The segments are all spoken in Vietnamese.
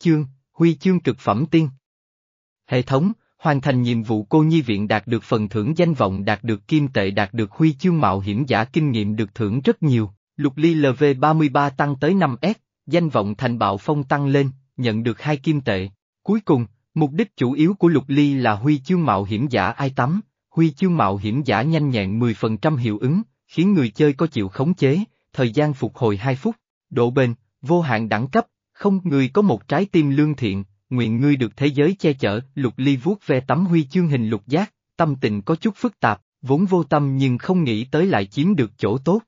chương, huy chương cực phẩm tiên. Hệ thống, hoàn thành nhiệm vụ cô nhi viện đạt được phần thưởng danh vọng đạt được kim tệ đạt được huy chương mạo hiểm giả kinh nghiệm được thưởng rất nhiều, lục ly LV33 tăng tới 5S, danh vọng thành bạo phong tăng lên, nhận được hai kim tệ. Cuối cùng, mục đích chủ yếu của lục ly là huy chương mạo hiểm giả ai tắm, huy chương mạo hiểm giả nhanh nhẹn 10% hiệu ứng, khiến người chơi có chịu khống chế, thời gian phục hồi 2 phút, độ bền, vô hạn đẳng cấp, không người có một trái tim lương thiện, nguyện ngươi được thế giới che chở, lục ly vuốt ve tấm huy chương hình lục giác, tâm tình có chút phức tạp, vốn vô tâm nhưng không nghĩ tới lại chiếm được chỗ tốt.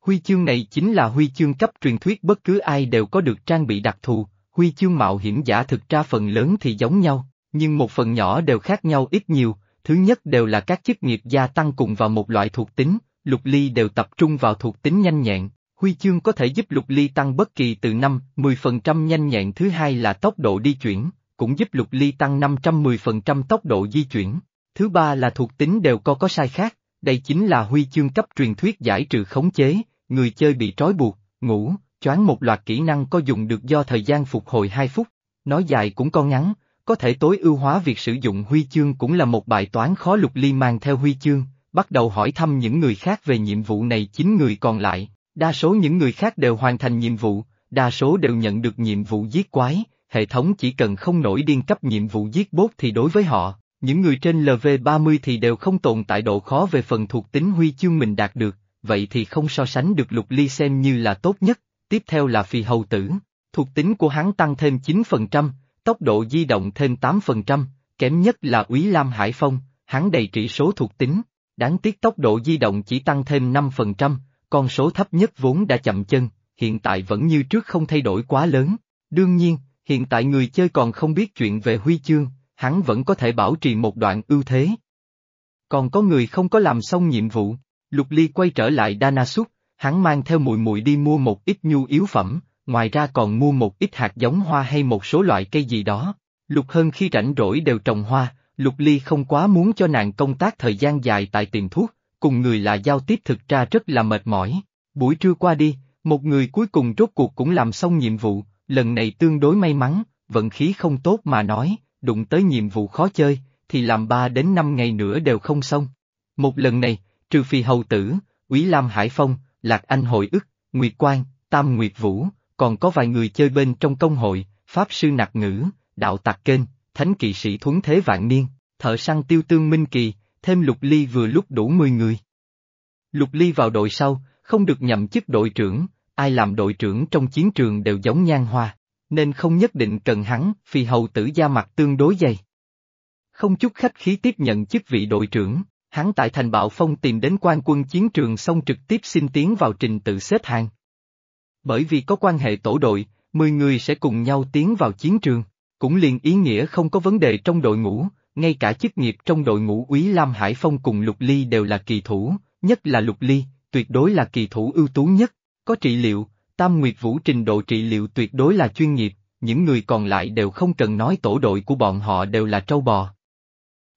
Huy chương này chính là huy chương cấp truyền thuyết bất cứ ai đều có được trang bị đặc thù, huy chương mạo hiểm giả thực ra phần lớn thì giống nhau, nhưng một phần nhỏ đều khác nhau ít nhiều, thứ nhất đều là các chức nghiệp gia tăng cùng vào một loại thuộc tính, lục ly đều tập trung vào thuộc tính nhanh nhẹn, huy chương có thể giúp lục ly tăng bất kỳ từ 5, 10% nhanh nhẹn. Thứ hai là tốc độ di chuyển, cũng giúp lục ly tăng 510% tốc độ di chuyển, thứ ba là thuộc tính đều có có sai khác, đây chính là huy chương cấp truyền thuyết giải trừ khống chế, người chơi bị trói buộc, ngủ, choáng một loạt kỹ năng có dùng được do thời gian phục hồi 2 phút, nói dài cũng có ngắn, có thể tối ưu hóa việc sử dụng huy chương cũng là một bài toán khó lục ly mang theo huy chương, bắt đầu hỏi thăm những người khác về nhiệm vụ này chính người còn lại, đa số những người khác đều hoàn thành nhiệm vụ, đa số đều nhận được nhiệm vụ giết quái, hệ thống chỉ cần không nổi điên cấp nhiệm vụ giết bốt thì đối với họ, những người trên LV30 thì đều không tồn tại độ khó về phần thuộc tính huy chương mình đạt được, vậy thì không so sánh được lục ly xem như là tốt nhất, tiếp theo là phi hầu tử, thuộc tính của hắn tăng thêm 9%, tốc độ di động thêm 8%, kém nhất là Úy Lam Hải Phong, hắn đầy trị số thuộc tính, đáng tiếc tốc độ di động chỉ tăng thêm 5%, con số thấp nhất vốn đã chậm chân, hiện tại vẫn như trước không thay đổi quá lớn. Đương nhiên, hiện tại người chơi còn không biết chuyện về huy chương, hắn vẫn có thể bảo trì một đoạn ưu thế. Còn có người không có làm xong nhiệm vụ, Lục Ly quay trở lại Danasuk, Súc, hắn mang theo mùi mùi đi mua một ít nhu yếu phẩm, ngoài ra còn mua một ít hạt giống hoa hay một số loại cây gì đó. Lục Hơn khi rảnh rỗi đều trồng hoa, Lục Ly không quá muốn cho nàng công tác thời gian dài tại tiệm thuốc, cùng người là giao tiếp thực ra rất là mệt mỏi. Buổi trưa qua đi, một người cuối cùng rốt cuộc cũng làm xong nhiệm vụ, lần này tương đối may mắn, vận khí không tốt mà nói, đụng tới nhiệm vụ khó chơi, thì làm 3 đến 5 ngày nữa đều không xong. Một lần này, trừ phi hầu tử, Úy Lam Hải Phong, Lạc Anh Hội ức, Nguyệt Quang, Tam Nguyệt Vũ, còn có vài người chơi bên trong công hội, Pháp Sư Nạc Ngữ, Đạo Tạc Kênh, Thánh Kỵ Sĩ Thuấn Thế Vạn Niên, Thợ Săn Tiêu Tương Minh Kỳ, thêm Lục Ly vừa lúc đủ 10 người. Lục Ly vào đội sau, không được nhậm chức đội trưởng, ai làm đội trưởng trong chiến trường đều giống nhan hoa, nên không nhất định cần hắn, vì hầu tử da mặt tương đối dày. Không chút khách khí tiếp nhận chức vị đội trưởng, hắn tại thành bạo phong tìm đến quan quân chiến trường xong trực tiếp xin tiến vào trình tự xếp hàng. Bởi vì có quan hệ tổ đội, 10 người sẽ cùng nhau tiến vào chiến trường, cũng liền ý nghĩa không có vấn đề trong đội ngũ, ngay cả chức nghiệp trong đội ngũ úy Lam Hải Phong cùng Lục Ly đều là kỳ thủ, nhất là Lục Ly, tuyệt đối là kỳ thủ ưu tú nhất, có trị liệu, Tam Nguyệt Vũ trình độ trị liệu tuyệt đối là chuyên nghiệp, những người còn lại đều không cần nói tổ đội của bọn họ đều là trâu bò.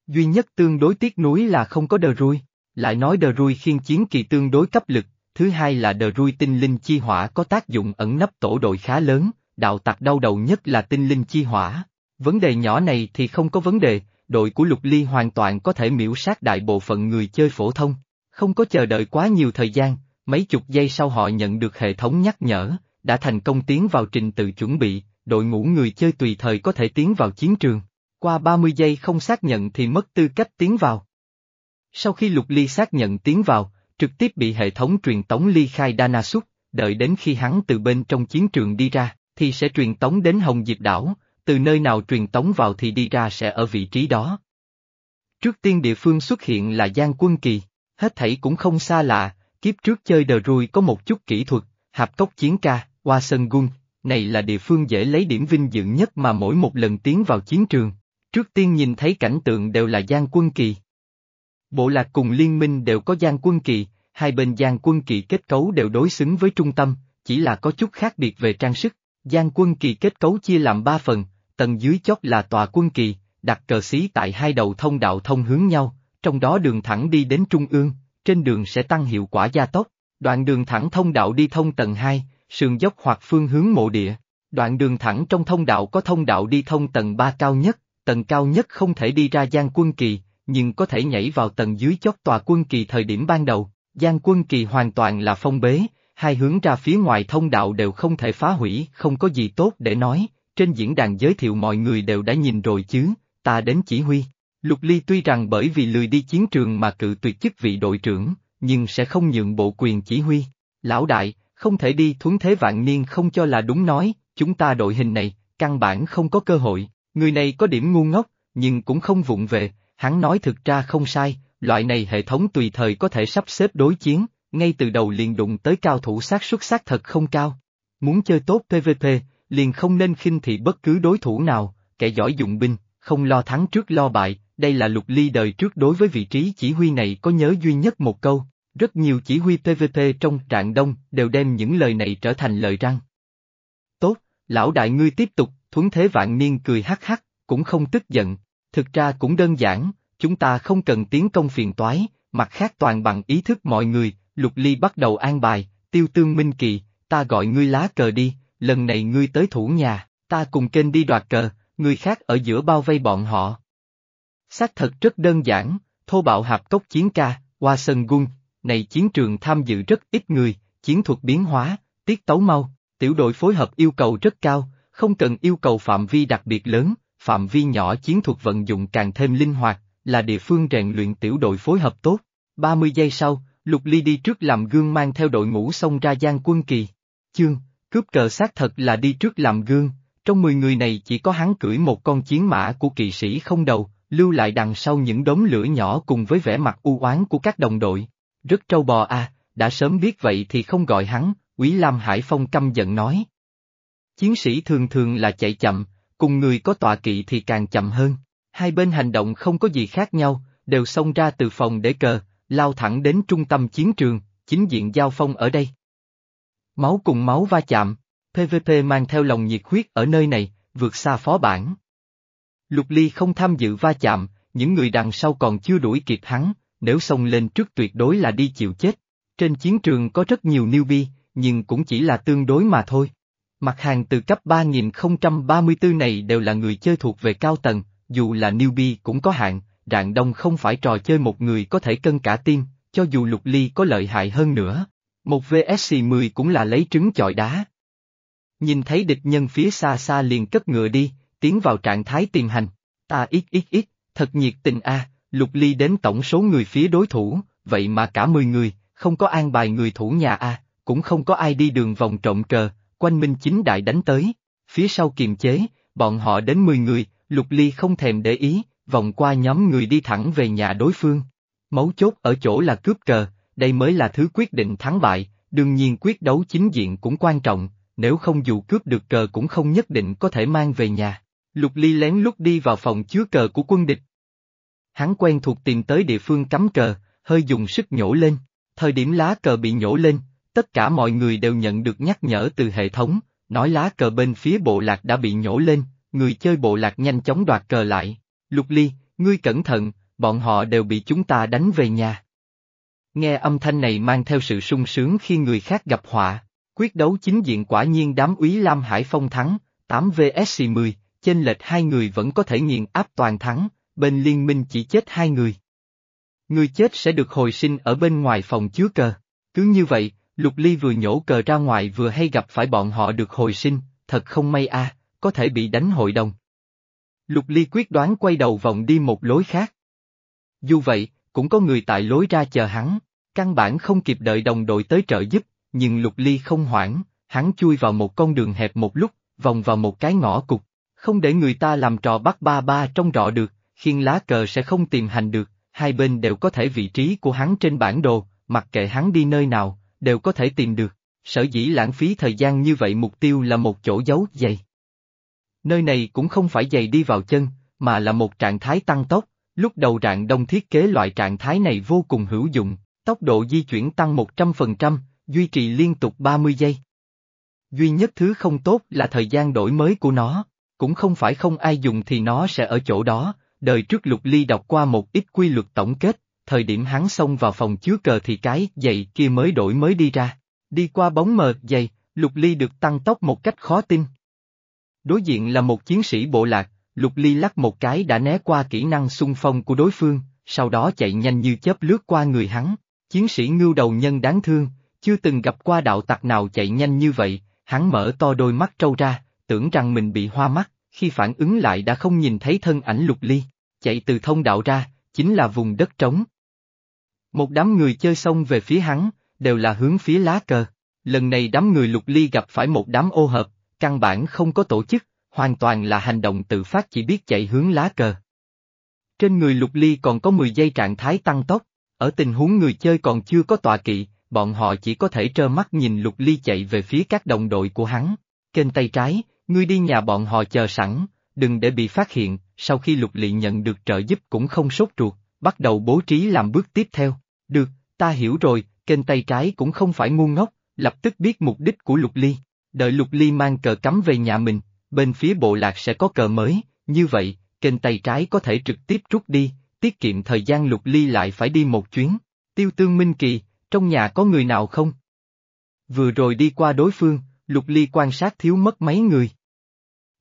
Duy nhất tương đối tiếc núi là không có đờ rui, lại nói đờ rui khiên chiến kỳ tương đối cấp lực, thứ hai là đờ rui tinh linh chi hỏa có tác dụng ẩn nấp tổ đội khá lớn, đạo tặc đau đầu nhất là tinh linh chi hỏa. Vấn đề nhỏ này thì không có vấn đề, đội của Lục Ly hoàn toàn có thể miễu sát đại bộ phận người chơi phổ thông. Không có chờ đợi quá nhiều thời gian, mấy chục giây sau họ nhận được hệ thống nhắc nhở, đã thành công tiến vào trình tự chuẩn bị, đội ngũ người chơi tùy thời có thể tiến vào chiến trường. Qua 30 giây không xác nhận thì mất tư cách tiến vào. Sau khi Lục Ly xác nhận tiến vào, trực tiếp bị hệ thống truyền tống ly khai Dana Súc, đợi đến khi hắn từ bên trong chiến trường đi ra, thì sẽ truyền tống đến Hồng Diệp Đảo, từ nơi nào truyền tống vào thì đi ra sẽ ở vị trí đó. Trước tiên địa phương xuất hiện là Giang Quân Kỳ, hết thảy cũng không xa lạ, kiếp trước chơi đờ rui có một chút kỹ thuật, hạp cốc chiến ca, qua sân gun, này là địa phương dễ lấy điểm vinh dự nhất mà mỗi một lần tiến vào chiến trường. Trước tiên nhìn thấy cảnh tượng đều là Giang Quân Kỳ. Bộ lạc cùng liên minh đều có Giang Quân Kỳ, hai bên Giang Quân Kỳ kết cấu đều đối xứng với trung tâm, chỉ là có chút khác biệt về trang sức. Giang Quân Kỳ kết cấu chia làm ba phần, tầng dưới chót là tòa quân kỳ, đặt cờ xí tại hai đầu thông đạo thông hướng nhau, trong đó đường thẳng đi đến trung ương, trên đường sẽ tăng hiệu quả gia tốc, đoạn đường thẳng thông đạo đi thông tầng 2, sườn dốc hoặc phương hướng mộ địa. Đoạn đường thẳng trong thông đạo có thông đạo đi thông tầng 3 cao nhất, tầng cao nhất không thể đi ra gian Quân Kỳ, nhưng có thể nhảy vào tầng dưới chót tòa Quân Kỳ thời điểm ban đầu. Gian Quân Kỳ hoàn toàn là phong bế, hai hướng ra phía ngoài thông đạo đều không thể phá hủy, không có gì tốt để nói, trên diễn đàn giới thiệu mọi người đều đã nhìn rồi chứ, ta đến chỉ huy. Lục Ly tuy rằng bởi vì lười đi chiến trường mà cự tuyệt chức vị đội trưởng, nhưng sẽ không nhượng bộ quyền chỉ huy. Lão đại, không thể đi thuấn thế vạn niên không cho là đúng nói, chúng ta đội hình này, căn bản không có cơ hội, người này có điểm ngu ngốc, nhưng cũng không vụng về, hắn nói thực ra không sai, loại này hệ thống tùy thời có thể sắp xếp đối chiến, ngay từ đầu liền đụng tới cao thủ sát xuất xác thật không cao. Muốn chơi tốt PVP, liền không nên khinh thị bất cứ đối thủ nào, kẻ giỏi dụng binh, không lo thắng trước lo bại, đây là lục ly đời trước đối với vị trí chỉ huy này có nhớ duy nhất một câu, rất nhiều chỉ huy PVP trong trạng đông đều đem những lời này trở thành lời răng. Tốt, lão đại ngươi tiếp tục, thuấn thế vạn niên cười hắc hắc, cũng không tức giận, thực ra cũng đơn giản, chúng ta không cần tiến công phiền toái, mặt khác toàn bằng ý thức mọi người, lục ly bắt đầu an bài, tiêu tương minh kỳ, ta gọi ngươi lá cờ đi, lần này ngươi tới thủ nhà, ta cùng kênh đi đoạt cờ, người khác ở giữa bao vây bọn họ. Xác thật rất đơn giản, thô bạo hạp cốc chiến ca, qua sân gun, này chiến trường tham dự rất ít người, chiến thuật biến hóa, tiết tấu mau, tiểu đội phối hợp yêu cầu rất cao, không cần yêu cầu phạm vi đặc biệt lớn, phạm vi nhỏ chiến thuật vận dụng càng thêm linh hoạt, là địa phương rèn luyện tiểu đội phối hợp tốt. 30 giây sau, Lục Ly đi trước làm gương mang theo đội ngũ xông ra Giang Quân Kỳ. Chương, cướp cờ xác thật là đi trước làm gương, trong 10 người này chỉ có hắn cưỡi một con chiến mã của kỵ sĩ không đầu, lưu lại đằng sau những đống lửa nhỏ cùng với vẻ mặt u oán của các đồng đội. Rất trâu bò à, đã sớm biết vậy thì không gọi hắn, Quý Lam Hải Phong căm giận nói. Chiến sĩ thường thường là chạy chậm, cùng người có tọa kỵ thì càng chậm hơn. Hai bên hành động không có gì khác nhau, đều xông ra từ phòng để cờ, lao thẳng đến trung tâm chiến trường, chính diện giao phong ở đây. Máu cùng máu va chạm, PVP mang theo lòng nhiệt huyết ở nơi này, vượt xa phó bản. Lục Ly không tham dự va chạm, những người đằng sau còn chưa đuổi kịp hắn, nếu xông lên trước tuyệt đối là đi chịu chết. Trên chiến trường có rất nhiều newbie, nhưng cũng chỉ là tương đối mà thôi. Mặt hàng từ cấp 3034 này đều là người chơi thuộc về cao tầng, dù là newbie cũng có hạn, rạng đông không phải trò chơi một người có thể cân cả tim, cho dù lục ly có lợi hại hơn nữa. Một VSC 10 cũng là lấy trứng chọi đá. Nhìn thấy địch nhân phía xa xa liền cất ngựa đi, tiến vào trạng thái tiềm hành. Ta ít ít ít, thật nhiệt tình a. lục ly đến tổng số người phía đối thủ, vậy mà cả 10 người, không có an bài người thủ nhà a, cũng không có ai đi đường vòng trộm cờ, quanh minh chính đại đánh tới. Phía sau kiềm chế, bọn họ đến 10 người, lục ly không thèm để ý, vòng qua nhóm người đi thẳng về nhà đối phương. Mấu chốt ở chỗ là cướp cờ, đây mới là thứ quyết định thắng bại, đương nhiên quyết đấu chính diện cũng quan trọng, nếu không dù cướp được cờ cũng không nhất định có thể mang về nhà. Lục Ly lén lút đi vào phòng chứa cờ của quân địch. Hắn quen thuộc tìm tới địa phương cắm cờ, hơi dùng sức nhổ lên, thời điểm lá cờ bị nhổ lên, tất cả mọi người đều nhận được nhắc nhở từ hệ thống, nói lá cờ bên phía bộ lạc đã bị nhổ lên, người chơi bộ lạc nhanh chóng đoạt cờ lại. Lục Ly, ngươi cẩn thận, bọn họ đều bị chúng ta đánh về nhà. Nghe âm thanh này mang theo sự sung sướng khi người khác gặp họa, quyết đấu chính diện quả nhiên đám úy Lam Hải Phong thắng, 8 vs 10, chênh lệch hai người vẫn có thể nghiền áp toàn thắng, bên liên minh chỉ chết hai người. Người chết sẽ được hồi sinh ở bên ngoài phòng chứa cờ. Cứ như vậy, Lục Ly vừa nhổ cờ ra ngoài vừa hay gặp phải bọn họ được hồi sinh, thật không may a, có thể bị đánh hội đồng. Lục Ly quyết đoán quay đầu vòng đi một lối khác. Dù vậy, cũng có người tại lối ra chờ hắn, căn bản không kịp đợi đồng đội tới trợ giúp, nhưng Lục Ly không hoảng, hắn chui vào một con đường hẹp một lúc, vòng vào một cái ngõ cục, không để người ta làm trò bắt ba ba trong rọ được, khiên lá cờ sẽ không tìm hành được, hai bên đều có thể vị trí của hắn trên bản đồ, mặc kệ hắn đi nơi nào, đều có thể tìm được, sở dĩ lãng phí thời gian như vậy mục tiêu là một chỗ giấu dày. Nơi này cũng không phải giày đi vào chân, mà là một trạng thái tăng tốc, lúc đầu rạng đông thiết kế loại trạng thái này vô cùng hữu dụng, tốc độ di chuyển tăng 100%, duy trì liên tục 30 giây. Duy nhất thứ không tốt là thời gian đổi mới của nó, cũng không phải không ai dùng thì nó sẽ ở chỗ đó, đời trước Lục Ly đọc qua một ít quy luật tổng kết, thời điểm hắn xông vào phòng chứa cờ thì cái giày kia mới đổi mới đi ra. Đi qua bóng mờ, giày, Lục Ly được tăng tốc một cách khó tin. Đối diện là một chiến sĩ bộ lạc, Lục Ly lắc một cái đã né qua kỹ năng xung phong của đối phương, sau đó chạy nhanh như chớp lướt qua người hắn. Chiến sĩ ngưu đầu nhân đáng thương, chưa từng gặp qua đạo tặc nào chạy nhanh như vậy, hắn mở to đôi mắt trâu ra, tưởng rằng mình bị hoa mắt, khi phản ứng lại đã không nhìn thấy thân ảnh Lục Ly, chạy từ thông đạo ra, chính là vùng đất trống. Một đám người chơi xong về phía hắn, đều là hướng phía lá cờ. Lần này đám người Lục Ly gặp phải một đám ô hợp, căn bản không có tổ chức, hoàn toàn là hành động tự phát chỉ biết chạy hướng lá cờ. Trên người lục ly còn có 10 giây trạng thái tăng tốc, ở tình huống người chơi còn chưa có tọa kỵ, bọn họ chỉ có thể trơ mắt nhìn lục ly chạy về phía các đồng đội của hắn. Kênh tay trái, ngươi đi nhà bọn họ chờ sẵn, đừng để bị phát hiện, sau khi lục ly nhận được trợ giúp cũng không sốt ruột, bắt đầu bố trí làm bước tiếp theo. Được, ta hiểu rồi, kênh tay trái cũng không phải ngu ngốc, lập tức biết mục đích của lục ly. Đợi lục ly mang cờ cắm về nhà mình, bên phía bộ lạc sẽ có cờ mới, như vậy, kênh tay trái có thể trực tiếp rút đi, tiết kiệm thời gian lục ly lại phải đi một chuyến. Tiêu tương minh kỳ, trong nhà có người nào không? Vừa rồi đi qua đối phương, lục ly quan sát thiếu mất mấy người.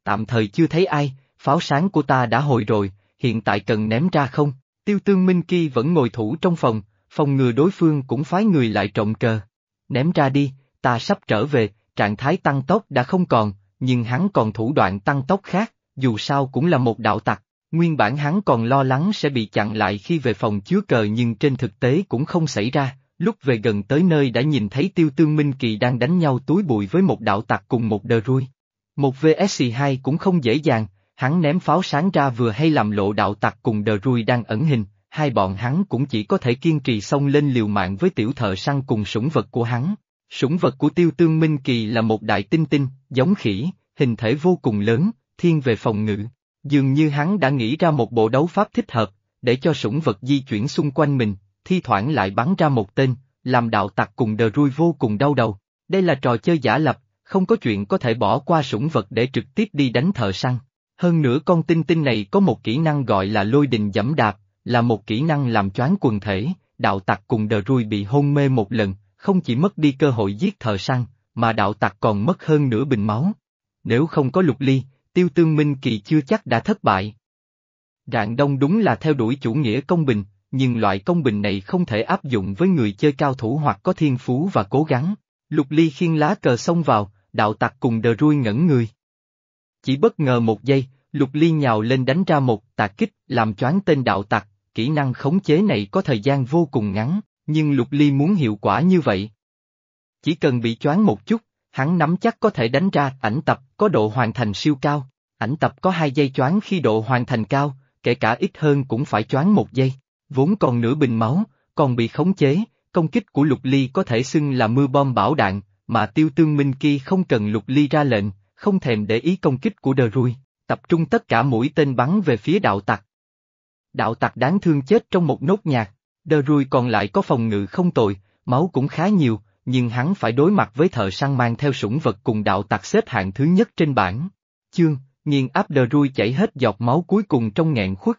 Tạm thời chưa thấy ai, pháo sáng của ta đã hồi rồi, hiện tại cần ném ra không? Tiêu tương minh kỳ vẫn ngồi thủ trong phòng, phòng ngừa đối phương cũng phái người lại trộm cờ. Ném ra đi, ta sắp trở về, trạng thái tăng tốc đã không còn, nhưng hắn còn thủ đoạn tăng tốc khác, dù sao cũng là một đạo tặc. Nguyên bản hắn còn lo lắng sẽ bị chặn lại khi về phòng chứa cờ nhưng trên thực tế cũng không xảy ra, lúc về gần tới nơi đã nhìn thấy tiêu tương minh kỳ đang đánh nhau túi bụi với một đạo tặc cùng một đờ ruôi. Một VSC2 cũng không dễ dàng, hắn ném pháo sáng ra vừa hay làm lộ đạo tặc cùng đờ ruôi đang ẩn hình, hai bọn hắn cũng chỉ có thể kiên trì xông lên liều mạng với tiểu thợ săn cùng sủng vật của hắn. Sủng vật của tiêu tương minh kỳ là một đại tinh tinh, giống khỉ, hình thể vô cùng lớn, thiên về phòng ngự. Dường như hắn đã nghĩ ra một bộ đấu pháp thích hợp, để cho sủng vật di chuyển xung quanh mình, thi thoảng lại bắn ra một tên, làm đạo tặc cùng đờ rui vô cùng đau đầu. Đây là trò chơi giả lập, không có chuyện có thể bỏ qua sủng vật để trực tiếp đi đánh thợ săn. Hơn nữa con tinh tinh này có một kỹ năng gọi là lôi đình dẫm đạp, là một kỹ năng làm choáng quần thể, đạo tặc cùng đờ rui bị hôn mê một lần, không chỉ mất đi cơ hội giết thợ săn, mà đạo tặc còn mất hơn nửa bình máu. Nếu không có lục ly, tiêu tương minh kỳ chưa chắc đã thất bại. Rạng đông đúng là theo đuổi chủ nghĩa công bình, nhưng loại công bình này không thể áp dụng với người chơi cao thủ hoặc có thiên phú và cố gắng. Lục ly khiên lá cờ xông vào, đạo tặc cùng đờ rui ngẩn người. Chỉ bất ngờ một giây, lục ly nhào lên đánh ra một tạc kích làm choáng tên đạo tặc, kỹ năng khống chế này có thời gian vô cùng ngắn, nhưng lục ly muốn hiệu quả như vậy. Chỉ cần bị choáng một chút, hắn nắm chắc có thể đánh ra ảnh tập có độ hoàn thành siêu cao. Ảnh tập có hai giây choáng khi độ hoàn thành cao, kể cả ít hơn cũng phải choáng một giây. Vốn còn nửa bình máu, còn bị khống chế, công kích của lục ly có thể xưng là mưa bom bảo đạn, mà tiêu tương minh kia không cần lục ly ra lệnh, không thèm để ý công kích của đờ rui, tập trung tất cả mũi tên bắn về phía đạo tặc. Đạo tặc đáng thương chết trong một nốt nhạc, đờ rui còn lại có phòng ngự không tồi, máu cũng khá nhiều, nhưng hắn phải đối mặt với thợ săn mang theo sủng vật cùng đạo tặc xếp hạng thứ nhất trên bảng. Chương, nghiêng áp đờ rui chảy hết giọt máu cuối cùng trong nghẹn khuất.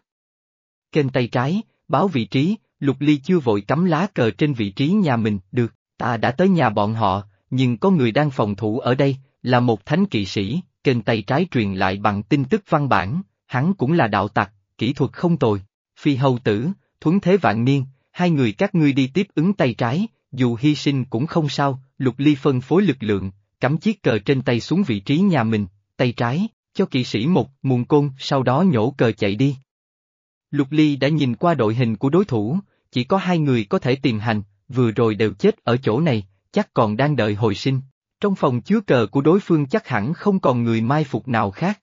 Kênh tay trái, báo vị trí, lục ly chưa vội cắm lá cờ trên vị trí nhà mình, được, ta đã tới nhà bọn họ, nhưng có người đang phòng thủ ở đây, là một thánh kỵ sĩ, kênh tay trái truyền lại bằng tin tức văn bản, hắn cũng là đạo tặc, kỹ thuật không tồi, phi hầu tử, thuấn thế vạn niên, hai người các ngươi đi tiếp ứng tay trái, dù hy sinh cũng không sao, lục ly phân phối lực lượng, cắm chiếc cờ trên tay xuống vị trí nhà mình, tay trái, cho kỵ sĩ một muôn côn, sau đó nhổ cờ chạy đi. Lục ly đã nhìn qua đội hình của đối thủ, chỉ có hai người có thể tìm hành, vừa rồi đều chết ở chỗ này, chắc còn đang đợi hồi sinh. Trong phòng chứa cờ của đối phương chắc hẳn không còn người mai phục nào khác.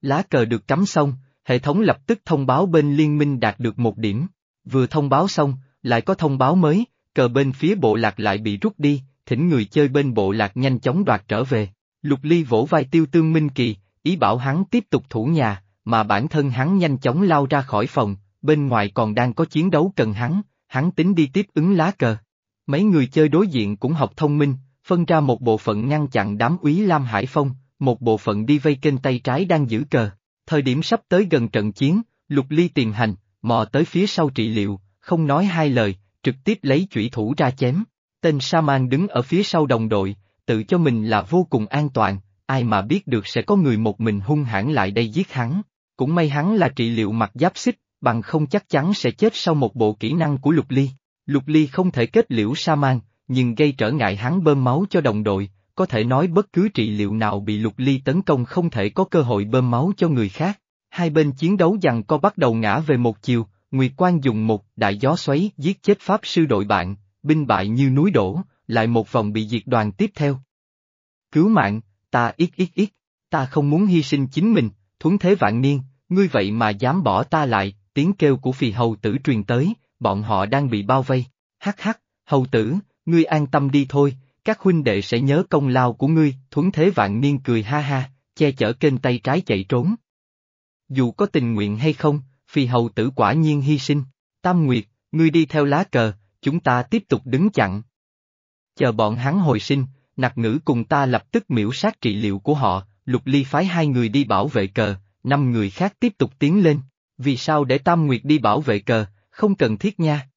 Lá cờ được cắm xong, hệ thống lập tức thông báo bên liên minh đạt được một điểm. Vừa thông báo xong, lại có thông báo mới, cờ bên phía bộ lạc lại bị rút đi, thỉnh người chơi bên bộ lạc nhanh chóng đoạt trở về. Lục Ly vỗ vai tiêu tương Minh Kỳ, ý bảo hắn tiếp tục thủ nhà, mà bản thân hắn nhanh chóng lao ra khỏi phòng, bên ngoài còn đang có chiến đấu cần hắn, hắn tính đi tiếp ứng lá cờ. Mấy người chơi đối diện cũng học thông minh, phân ra một bộ phận ngăn chặn đám úy Lam Hải Phong, một bộ phận đi vây kênh tay trái đang giữ cờ. Thời điểm sắp tới gần trận chiến, Lục Ly tìm hành, mò tới phía sau trị liệu, không nói hai lời, trực tiếp lấy chủy thủ ra chém. Tên Saman đứng ở phía sau đồng đội, tự cho mình là vô cùng an toàn, ai mà biết được sẽ có người một mình hung hãn lại đây giết hắn. Cũng may hắn là trị liệu mặt giáp xích, bằng không chắc chắn sẽ chết sau một bộ kỹ năng của Lục Ly. Lục Ly không thể kết liễu Saman, nhưng gây trở ngại hắn bơm máu cho đồng đội, có thể nói bất cứ trị liệu nào bị Lục Ly tấn công không thể có cơ hội bơm máu cho người khác. Hai bên chiến đấu dằn co bắt đầu ngã về một chiều, Nguyệt Quang dùng một đại gió xoáy giết chết Pháp sư đội bạn, binh bại như núi đổ, lại một vòng bị diệt đoàn tiếp theo. Cứu mạng, ta ít ít ít, ta không muốn hy sinh chính mình, thuấn thế vạn niên, ngươi vậy mà dám bỏ ta lại, tiếng kêu của phì hầu tử truyền tới, bọn họ đang bị bao vây, hắc hắc, hầu tử, ngươi an tâm đi thôi, các huynh đệ sẽ nhớ công lao của ngươi, thuấn thế vạn niên cười ha ha, che chở kênh tay trái chạy trốn. Dù có tình nguyện hay không, phi hầu tử quả nhiên hy sinh, Tam Nguyệt, ngươi đi theo lá cờ, chúng ta tiếp tục đứng chặn. Chờ bọn hắn hồi sinh, nặc ngữ cùng ta lập tức miễu sát trị liệu của họ, lục ly phái hai người đi bảo vệ cờ, năm người khác tiếp tục tiến lên, vì sao để Tam Nguyệt đi bảo vệ cờ, không cần thiết nha.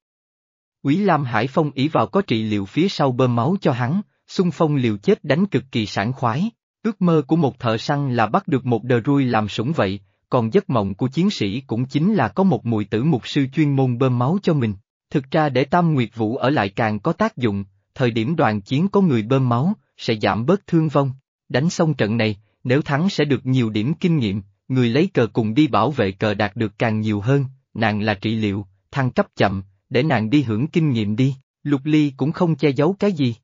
Quý Lam Hải Phong ý vào có trị liệu phía sau bơm máu cho hắn, xung phong liều chết đánh cực kỳ sảng khoái. Ước mơ của một thợ săn là bắt được một đờ ruồi làm sủng vậy, còn giấc mộng của chiến sĩ cũng chính là có một mùi tử mục sư chuyên môn bơm máu cho mình. Thực ra để Tam Nguyệt Vũ ở lại càng có tác dụng, thời điểm đoàn chiến có người bơm máu, sẽ giảm bớt thương vong. Đánh xong trận này, nếu thắng sẽ được nhiều điểm kinh nghiệm, người lấy cờ cùng đi bảo vệ cờ đạt được càng nhiều hơn, nàng là trị liệu, thăng cấp chậm, để nàng đi hưởng kinh nghiệm đi, Lục Ly cũng không che giấu cái gì.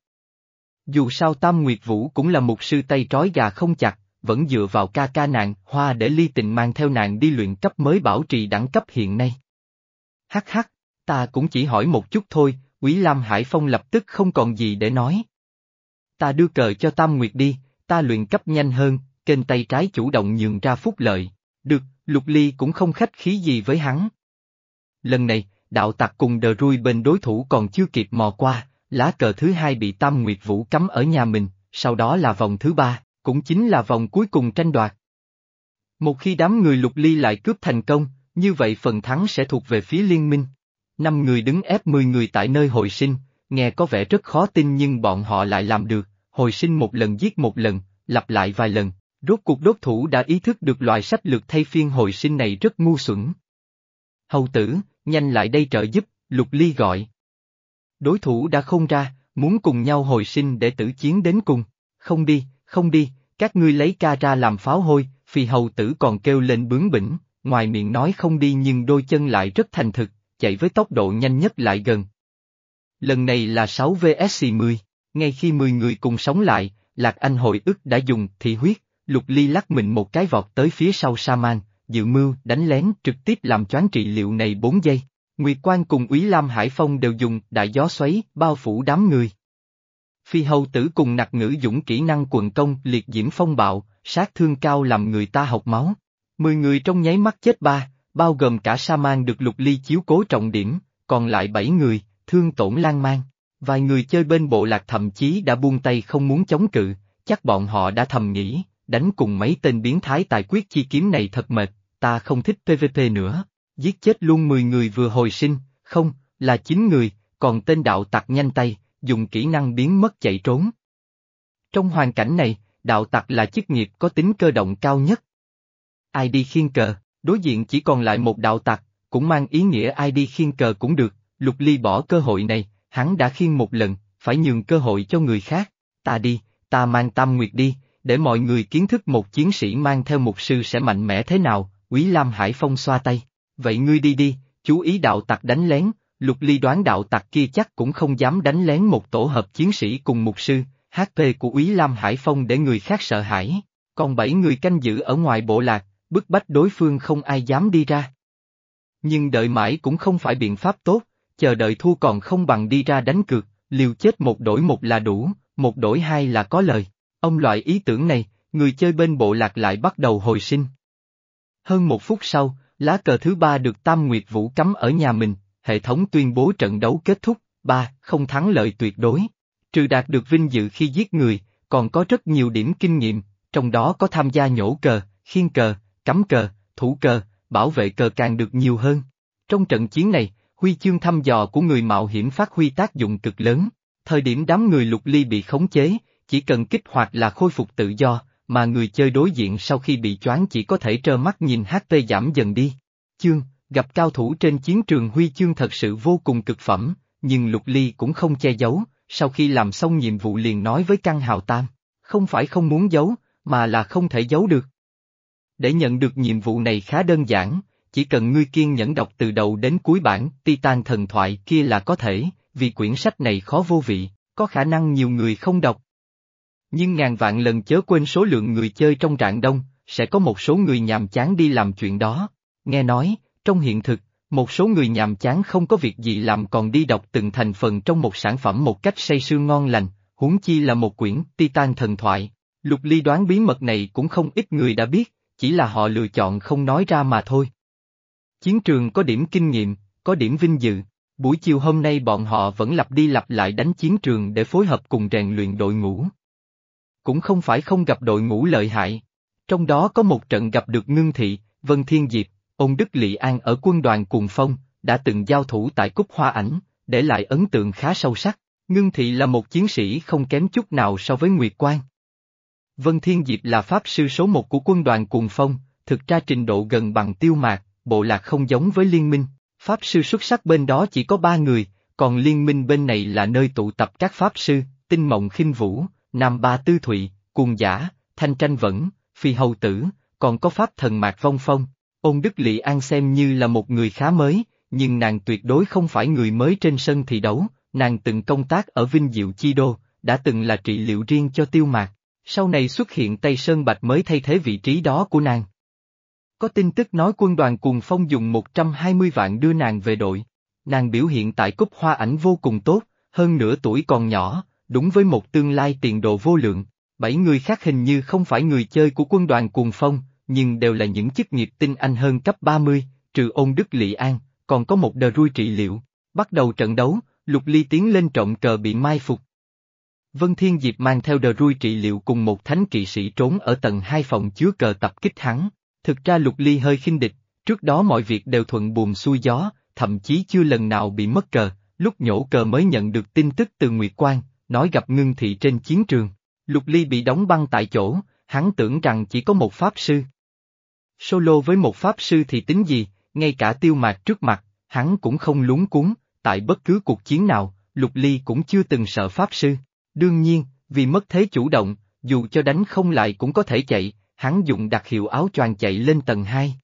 Dù sao Tam Nguyệt Vũ cũng là một sư tay trói gà không chặt, vẫn dựa vào ca ca nàng, hoa để ly tình mang theo nàng đi luyện cấp mới bảo trì đẳng cấp hiện nay. Hắc hắc, ta cũng chỉ hỏi một chút thôi, Quý Lam Hải Phong lập tức không còn gì để nói. Ta đưa cờ cho Tam Nguyệt đi, ta luyện cấp nhanh hơn, kênh tay trái chủ động nhường ra phúc lợi. Được, Lục Ly cũng không khách khí gì với hắn. Lần này, đạo tặc cùng đờ rui bên đối thủ còn chưa kịp mò qua, lá cờ thứ hai bị Tam Nguyệt Vũ cắm ở nhà mình, sau đó là vòng thứ ba, cũng chính là vòng cuối cùng tranh đoạt. Một khi đám người lục ly lại cướp thành công, như vậy phần thắng sẽ thuộc về phía liên minh. Năm người đứng ép 10 người tại nơi hồi sinh, nghe có vẻ rất khó tin nhưng bọn họ lại làm được, hồi sinh một lần giết một lần, lặp lại vài lần, rốt cuộc đốt thủ đã ý thức được loại sách lược thay phiên hồi sinh này rất ngu xuẩn. Hầu tử, nhanh lại đây trợ giúp, lục ly gọi. Đối thủ đã không ra, muốn cùng nhau hồi sinh để tử chiến đến cùng, không đi, không đi, các ngươi lấy ca ra làm pháo hôi, phi hầu tử còn kêu lên bướng bỉnh, ngoài miệng nói không đi nhưng đôi chân lại rất thành thực, chạy với tốc độ nhanh nhất lại gần. Lần này là 6 vs 10, ngay khi 10 người cùng sống lại, Lạc Anh hồi ức đã dùng thị huyết, lục ly lắc mình một cái vọt tới phía sau sa man, dự mưu, đánh lén trực tiếp làm choán trị liệu này 4 giây. Nguyệt Quan cùng Úy Lam Hải Phong đều dùng đại gió xoáy bao phủ đám người. Phi hầu tử cùng nặc ngữ dũng kỹ năng quần công liệt diễm phong bạo, sát thương cao làm người ta học máu. Mười người trong nháy mắt chết ba, bao gồm cả sa man được lục ly chiếu cố trọng điểm, còn lại bảy người, thương tổn lan man. Vài người chơi bên bộ lạc thậm chí đã buông tay không muốn chống cự, chắc bọn họ đã thầm nghĩ, đánh cùng mấy tên biến thái tài quyết chi kiếm này thật mệt, ta không thích PVP nữa. Giết chết luôn 10 người vừa hồi sinh, không, là 9 người, còn tên đạo tặc nhanh tay, dùng kỹ năng biến mất chạy trốn. Trong hoàn cảnh này, đạo tặc là chức nghiệp có tính cơ động cao nhất. Ai đi khiên cờ, đối diện chỉ còn lại một đạo tặc, cũng mang ý nghĩa ai đi khiên cờ cũng được, lục ly bỏ cơ hội này, hắn đã khiên một lần, phải nhường cơ hội cho người khác, ta đi, ta mang tam nguyệt đi, để mọi người kiến thức một chiến sĩ mang theo một sư sẽ mạnh mẽ thế nào, Quý Lam Hải Phong xoa tay, vậy ngươi đi đi, chú ý đạo tặc đánh lén, Lục Ly đoán đạo tặc kia chắc cũng không dám đánh lén một tổ hợp chiến sĩ cùng mục sư, HP của Úy Lam Hải Phong để người khác sợ hãi, còn bảy người canh giữ ở ngoài bộ lạc, bức bách đối phương không ai dám đi ra. Nhưng đợi mãi cũng không phải biện pháp tốt, chờ đợi thua còn không bằng đi ra đánh cược, liều chết một đổi một là đủ, một đổi hai là có lời. Ông loại ý tưởng này, người chơi bên bộ lạc lại bắt đầu hồi sinh. Hơn một phút sau, lá cờ thứ ba được Tam Nguyệt Vũ cắm ở nhà mình, hệ thống tuyên bố trận đấu kết thúc, ba, không thắng lợi tuyệt đối. Trừ đạt được vinh dự khi giết người, còn có rất nhiều điểm kinh nghiệm, trong đó có tham gia nhổ cờ, khiên cờ, cắm cờ, thủ cờ, bảo vệ cờ càng được nhiều hơn. Trong trận chiến này, huy chương thăm dò của người mạo hiểm phát huy tác dụng cực lớn. Thời điểm đám người lục ly bị khống chế, chỉ cần kích hoạt là khôi phục tự do, mà người chơi đối diện sau khi bị choáng chỉ có thể trơ mắt nhìn HP giảm dần đi. Chương, gặp cao thủ trên chiến trường huy chương thật sự vô cùng cực phẩm, nhưng Lục Ly cũng không che giấu, sau khi làm xong nhiệm vụ liền nói với Căng Hào Tam, không phải không muốn giấu, mà là không thể giấu được. Để nhận được nhiệm vụ này khá đơn giản, chỉ cần ngươi kiên nhẫn đọc từ đầu đến cuối bản Titan thần thoại kia là có thể, vì quyển sách này khó vô vị, có khả năng nhiều người không đọc. Nhưng ngàn vạn lần chớ quên số lượng người chơi trong trạng đông, sẽ có một số người nhàm chán đi làm chuyện đó. Nghe nói, trong hiện thực, một số người nhàm chán không có việc gì làm còn đi đọc từng thành phần trong một sản phẩm một cách say sưa ngon lành, huống chi là một quyển Titan thần thoại. Lục ly đoán bí mật này cũng không ít người đã biết, chỉ là họ lựa chọn không nói ra mà thôi. Chiến trường có điểm kinh nghiệm, có điểm vinh dự. Buổi chiều hôm nay bọn họ vẫn lặp đi lặp lại đánh chiến trường để phối hợp cùng rèn luyện đội ngũ. Cũng không phải không gặp đội ngũ lợi hại. Trong đó có một trận gặp được Ngưng Thị, Vân Thiên Diệp, ông Đức Lị An ở quân đoàn Cuồng Phong, đã từng giao thủ tại Cúc Hoa Ảnh, để lại ấn tượng khá sâu sắc. Ngưng Thị là một chiến sĩ không kém chút nào so với Nguyệt Quang. Vân Thiên Diệp là pháp sư số một của quân đoàn Cuồng Phong, thực ra trình độ gần bằng tiêu mạc, bộ lạc không giống với liên minh, pháp sư xuất sắc bên đó chỉ có ba người, còn liên minh bên này là nơi tụ tập các pháp sư, tinh mộng khinh vũ, nam ba tư thụy, cuồng giả, thanh tranh vẫn, phi hầu tử, còn có pháp thần mạc vong phong. Ôn Đức Lị An xem như là một người khá mới, nhưng nàng tuyệt đối không phải người mới trên sân thi đấu, nàng từng công tác ở Vinh Diệu Chi Đô, đã từng là trị liệu riêng cho tiêu mạc, sau này xuất hiện Tây Sơn Bạch mới thay thế vị trí đó của nàng. Có tin tức nói quân đoàn cùng phong dùng 120 vạn đưa nàng về đội. Nàng biểu hiện tại cúp hoa ảnh vô cùng tốt, hơn nửa tuổi còn nhỏ, đúng với một tương lai tiền đồ vô lượng. Bảy người khác hình như không phải người chơi của quân đoàn cuồng phong, nhưng đều là những chức nghiệp tinh anh hơn cấp 30, trừ ôn đức Lị An, còn có một đờ rui trị liệu. Bắt đầu trận đấu, Lục Ly tiến lên trọng cờ bị mai phục. Vân Thiên Diệp mang theo đờ rui trị liệu cùng một thánh kỵ sĩ trốn ở tầng hai phòng chứa cờ tập kích hắn. Thực ra Lục Ly hơi khinh địch, trước đó mọi việc đều thuận buồm xuôi gió, thậm chí chưa lần nào bị mất cờ, lúc nhổ cờ mới nhận được tin tức từ Nguyệt Quang, nói gặp ngưng thị trên chiến trường. Lục Ly bị đóng băng tại chỗ, hắn tưởng rằng chỉ có một pháp sư. Solo với một pháp sư thì tính gì, ngay cả tiêu mạc trước mặt, hắn cũng không lúng cuốn, tại bất cứ cuộc chiến nào, Lục Ly cũng chưa từng sợ pháp sư. Đương nhiên, vì mất thế chủ động, dù cho đánh không lại cũng có thể chạy, hắn dùng đặc hiệu áo choàng chạy lên tầng 2.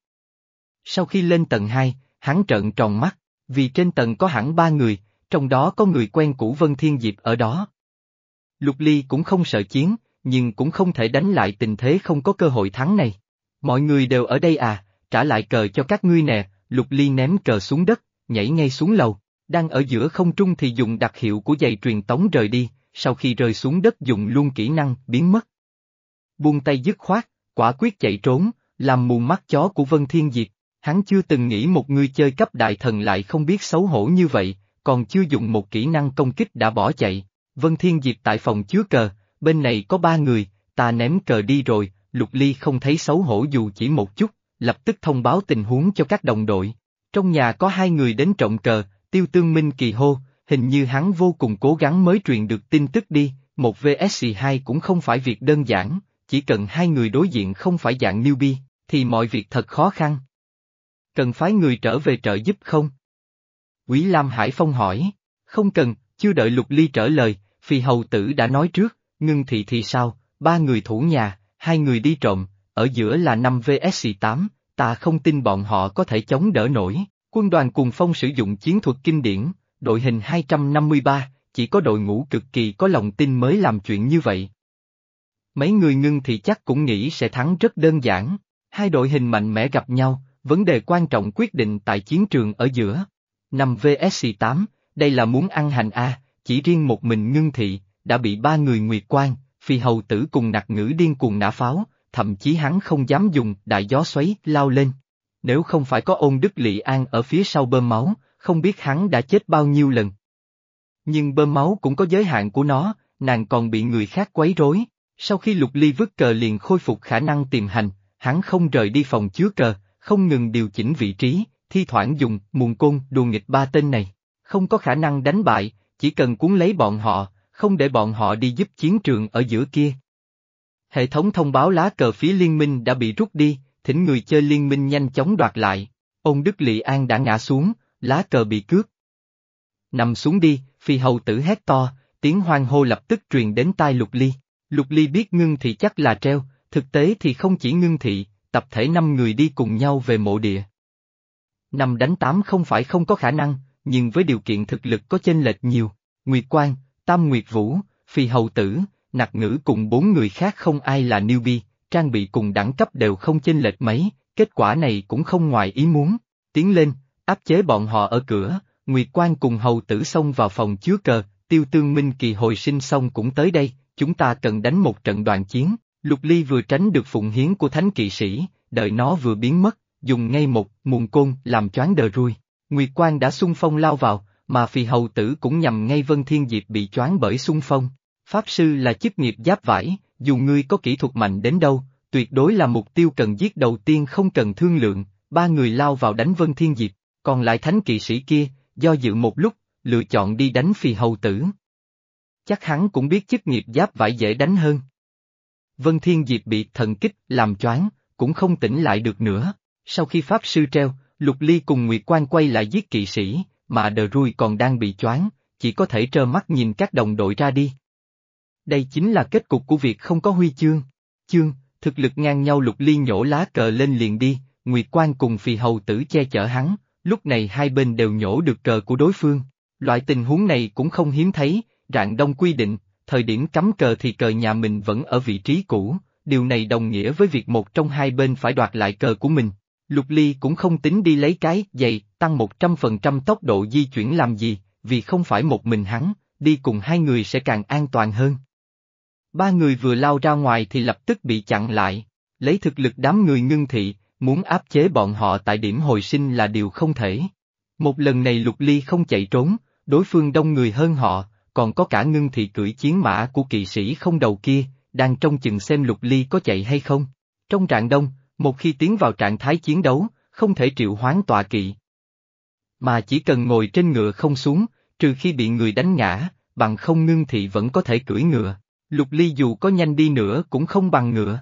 Sau khi lên tầng 2, hắn trợn tròn mắt, vì trên tầng có hẳn ba người, trong đó có người quen cũ Vân Thiên Diệp ở đó. Lục Ly cũng không sợ chiến, nhưng cũng không thể đánh lại tình thế không có cơ hội thắng này. Mọi người đều ở đây à, trả lại cờ cho các ngươi nè, Lục Ly ném cờ xuống đất, nhảy ngay xuống lầu, đang ở giữa không trung thì dùng đặc hiệu của giày truyền tống rời đi, sau khi rơi xuống đất dùng luôn kỹ năng biến mất. Buông tay dứt khoát, quả quyết chạy trốn, làm mù mắt chó của Vân Thiên Diệp. Hắn chưa từng nghĩ một người chơi cấp đại thần lại không biết xấu hổ như vậy, còn chưa dùng một kỹ năng công kích đã bỏ chạy. Vân Thiên Diệp tại phòng chứa cờ, bên này có ba người, ta ném cờ đi rồi, Lục Ly không thấy xấu hổ dù chỉ một chút, lập tức thông báo tình huống cho các đồng đội. Trong nhà có hai người đến trọng cờ, tiêu tương minh kỳ hô, hình như hắn vô cùng cố gắng mới truyền được tin tức đi, một VSC2 cũng không phải việc đơn giản, chỉ cần hai người đối diện không phải dạng newbie, thì mọi việc thật khó khăn. Cần phái người trở về trợ giúp không? Quý Lam Hải Phong hỏi, không cần, chưa đợi Lục Ly trả lời, phi hầu tử đã nói trước, ngưng thị thì sao, ba người thủ nhà, hai người đi trộm, ở giữa là 5 VSC 8, ta không tin bọn họ có thể chống đỡ nổi. Quân đoàn cùng phong sử dụng chiến thuật kinh điển, đội hình 253, chỉ có đội ngũ cực kỳ có lòng tin mới làm chuyện như vậy. Mấy người ngưng thì chắc cũng nghĩ sẽ thắng rất đơn giản, hai đội hình mạnh mẽ gặp nhau, vấn đề quan trọng quyết định tại chiến trường ở giữa. 5 VSC 8, đây là muốn ăn hành A, chỉ riêng một mình ngưng thị, đã bị ba người nguyệt quan, phi hầu tử cùng nặc ngữ điên cuồng nã pháo, thậm chí hắn không dám dùng đại gió xoáy lao lên. Nếu không phải có ôn đức lị an ở phía sau bơm máu, không biết hắn đã chết bao nhiêu lần. Nhưng bơm máu cũng có giới hạn của nó, nàng còn bị người khác quấy rối. Sau khi lục ly vứt cờ liền khôi phục khả năng tìm hành, hắn không rời đi phòng chứa cờ, không ngừng điều chỉnh vị trí, thi thoảng dùng muôn côn đùa nghịch ba tên này. Không có khả năng đánh bại, chỉ cần cuốn lấy bọn họ, không để bọn họ đi giúp chiến trường ở giữa kia. Hệ thống thông báo lá cờ phía liên minh đã bị rút đi, thỉnh người chơi liên minh nhanh chóng đoạt lại. Ông Đức Lị An đã ngã xuống, lá cờ bị cướp. Nằm xuống đi, phi hầu tử hét to, tiếng hoang hô lập tức truyền đến tai Lục Ly. Lục Ly biết ngưng thị chắc là treo, thực tế thì không chỉ ngưng thị, tập thể năm người đi cùng nhau về mộ địa. Năm đánh tám không phải không có khả năng, nhưng với điều kiện thực lực có chênh lệch nhiều, Nguyệt Quang, Tam Nguyệt Vũ, Phi Hầu Tử, Nặc Ngữ cùng bốn người khác không ai là newbie, trang bị cùng đẳng cấp đều không chênh lệch mấy, kết quả này cũng không ngoài ý muốn. Tiến lên, áp chế bọn họ ở cửa, Nguyệt Quang cùng Hầu Tử xông vào phòng chứa cờ, Tiêu Tương Minh Kỳ hồi sinh xong cũng tới đây, chúng ta cần đánh một trận đoàn chiến. Lục Ly vừa tránh được phụng hiến của thánh kỵ sĩ, đợi nó vừa biến mất, dùng ngay một muôn côn làm choáng đờ ruôi. Nguyệt Quang đã xung phong lao vào, mà phì hầu tử cũng nhằm ngay Vân Thiên Diệp bị choáng bởi xung phong. Pháp sư là chức nghiệp giáp vải, dù ngươi có kỹ thuật mạnh đến đâu, tuyệt đối là mục tiêu cần giết đầu tiên không cần thương lượng, ba người lao vào đánh Vân Thiên Diệp, còn lại thánh kỵ sĩ kia, do dự một lúc, lựa chọn đi đánh phì hầu tử. Chắc hắn cũng biết chức nghiệp giáp vải dễ đánh hơn. Vân Thiên Diệp bị thần kích làm choáng, cũng không tỉnh lại được nữa. Sau khi Pháp Sư treo, Lục Ly cùng Nguyệt Quan quay lại giết kỵ sĩ, mà Đờ Rui còn đang bị choáng, chỉ có thể trơ mắt nhìn các đồng đội ra đi. Đây chính là kết cục của việc không có huy chương. Chương, thực lực ngang nhau Lục Ly nhổ lá cờ lên liền đi, Nguyệt Quan cùng Phì Hầu Tử che chở hắn, lúc này hai bên đều nhổ được cờ của đối phương. Loại tình huống này cũng không hiếm thấy, rạng đông quy định, thời điểm cắm cờ thì cờ nhà mình vẫn ở vị trí cũ, điều này đồng nghĩa với việc một trong hai bên phải đoạt lại cờ của mình. Lục Ly cũng không tính đi lấy cái giày, tăng 100% tốc độ di chuyển làm gì, vì không phải một mình hắn, đi cùng hai người sẽ càng an toàn hơn. Ba người vừa lao ra ngoài thì lập tức bị chặn lại, lấy thực lực đám người ngưng thị, muốn áp chế bọn họ tại điểm hồi sinh là điều không thể. Một lần này Lục Ly không chạy trốn, đối phương đông người hơn họ, còn có cả ngưng thị cưỡi chiến mã của kỵ sĩ không đầu kia, đang trông chừng xem Lục Ly có chạy hay không. Trong trạng đông, một khi tiến vào trạng thái chiến đấu, không thể triệu hoán tọa kỵ. Mà chỉ cần ngồi trên ngựa không xuống, trừ khi bị người đánh ngã, bằng không ngưng thị vẫn có thể cưỡi ngựa. Lục Ly dù có nhanh đi nữa cũng không bằng ngựa.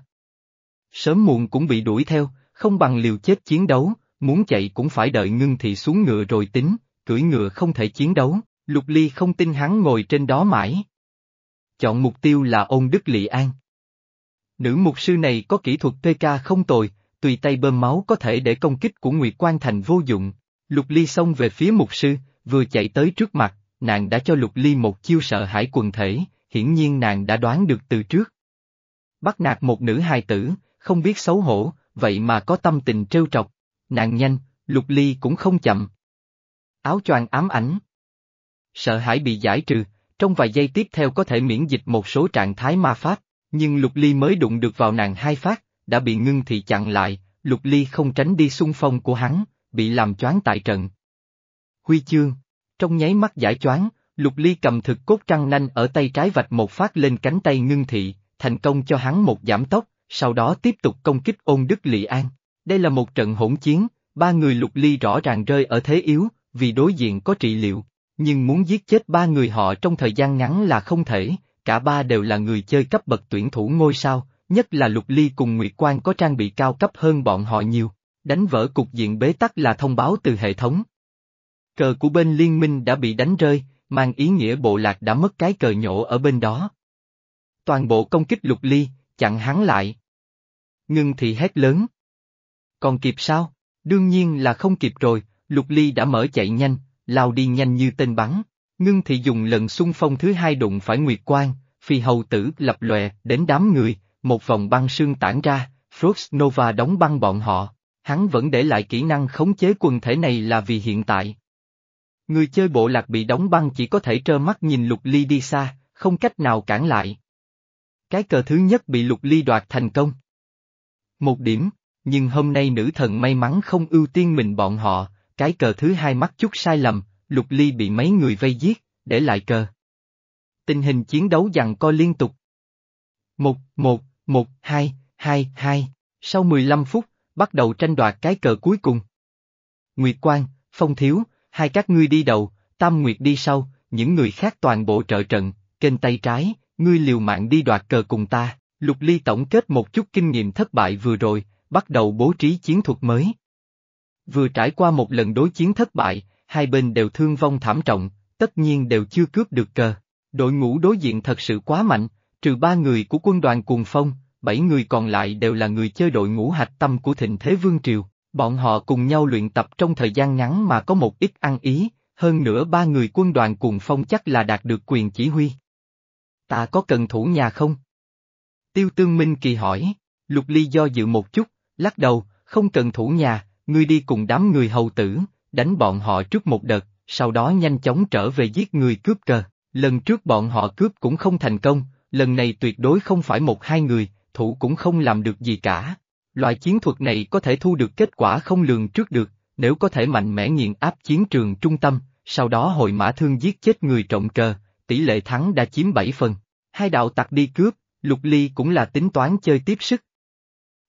Sớm muộn cũng bị đuổi theo, không bằng liều chết chiến đấu, muốn chạy cũng phải đợi ngưng thị xuống ngựa rồi tính, cưỡi ngựa không thể chiến đấu, Lục Ly không tin hắn ngồi trên đó mãi. Chọn mục tiêu là ôn đức Lị An. Nữ mục sư này có kỹ thuật PK không tồi, tùy tay bơm máu có thể để công kích của Nguyệt Quan Thành vô dụng. Lục Ly xông về phía mục sư, vừa chạy tới trước mặt, nàng đã cho Lục Ly một chiêu sợ hãi quần thể, hiển nhiên nàng đã đoán được từ trước. Bắt nạt một nữ hài tử, không biết xấu hổ, vậy mà có tâm tình trêu trọc. Nàng nhanh, Lục Ly cũng không chậm. Áo choàng ám ảnh. Sợ hãi bị giải trừ, trong vài giây tiếp theo có thể miễn dịch một số trạng thái ma pháp, nhưng Lục Ly mới đụng được vào nàng hai phát, đã bị ngưng thị chặn lại, Lục Ly không tránh đi xung phong của hắn, bị làm choáng tại trận. Huy chương, trong nháy mắt giải choáng, Lục Ly cầm thực cốt trăng nanh ở tay trái vạch một phát lên cánh tay ngưng thị, thành công cho hắn một giảm tốc, sau đó tiếp tục công kích ôn đức Lị An. Đây là một trận hỗn chiến, ba người Lục Ly rõ ràng rơi ở thế yếu, vì đối diện có trị liệu, nhưng muốn giết chết ba người họ trong thời gian ngắn là không thể, cả ba đều là người chơi cấp bậc tuyển thủ ngôi sao, nhất là Lục Ly cùng Nguyệt Quan có trang bị cao cấp hơn bọn họ nhiều. Đánh vỡ cục diện bế tắc là thông báo từ hệ thống. Cờ của bên liên minh đã bị đánh rơi, mang ý nghĩa bộ lạc đã mất cái cờ nhổ ở bên đó. Toàn bộ công kích Lục Ly, chặn hắn lại. Ngưng thì hét lớn. Còn kịp sao? Đương nhiên là không kịp rồi, Lục Ly đã mở chạy nhanh, lao đi nhanh như tên bắn. Ngưng thì dùng lần xung phong thứ hai đụng phải Nguyệt Quang, phi hầu tử lập lòe đến đám người, một vòng băng sương tản ra, Frost Nova đóng băng bọn họ. Hắn vẫn để lại kỹ năng khống chế quần thể này là vì hiện tại. Người chơi bộ lạc bị đóng băng chỉ có thể trơ mắt nhìn lục ly đi xa, không cách nào cản lại. Cái cờ thứ nhất bị lục ly đoạt thành công. Một điểm, nhưng hôm nay nữ thần may mắn không ưu tiên mình bọn họ, cái cờ thứ hai mắc chút sai lầm, lục ly bị mấy người vây giết, để lại cờ. Tình hình chiến đấu dằn co liên tục. Một, một, một, hai, hai, hai, sau 15 phút, bắt đầu tranh đoạt cái cờ cuối cùng. Nguyệt Quang, Phong Thiếu, hai các ngươi đi đầu, Tam Nguyệt đi sau, những người khác toàn bộ trợ trận, kênh tay trái, ngươi liều mạng đi đoạt cờ cùng ta, Lục Ly tổng kết một chút kinh nghiệm thất bại vừa rồi, bắt đầu bố trí chiến thuật mới. Vừa trải qua một lần đối chiến thất bại, hai bên đều thương vong thảm trọng, tất nhiên đều chưa cướp được cờ. Đội ngũ đối diện thật sự quá mạnh, trừ ba người của quân đoàn cuồng phong, bảy người còn lại đều là người chơi đội ngũ hạch tâm của thịnh thế vương triều. Bọn họ cùng nhau luyện tập trong thời gian ngắn mà có một ít ăn ý, hơn nữa ba người quân đoàn cùng phong chắc là đạt được quyền chỉ huy. Ta có cần thủ nhà không? Tiêu Tương Minh kỳ hỏi, Lục Ly do dự một chút, lắc đầu, không cần thủ nhà, ngươi đi cùng đám người hầu tử, đánh bọn họ trước một đợt, sau đó nhanh chóng trở về giết người cướp cờ. Lần trước bọn họ cướp cũng không thành công, lần này tuyệt đối không phải một hai người, thủ cũng không làm được gì cả. Loại chiến thuật này có thể thu được kết quả không lường trước được, nếu có thể mạnh mẽ nghiền áp chiến trường trung tâm, sau đó hội mã thương giết chết người trọng cờ, tỷ lệ thắng đã chiếm 7 phần. Hai đạo tặc đi cướp, Lục Ly cũng là tính toán chơi tiếp sức.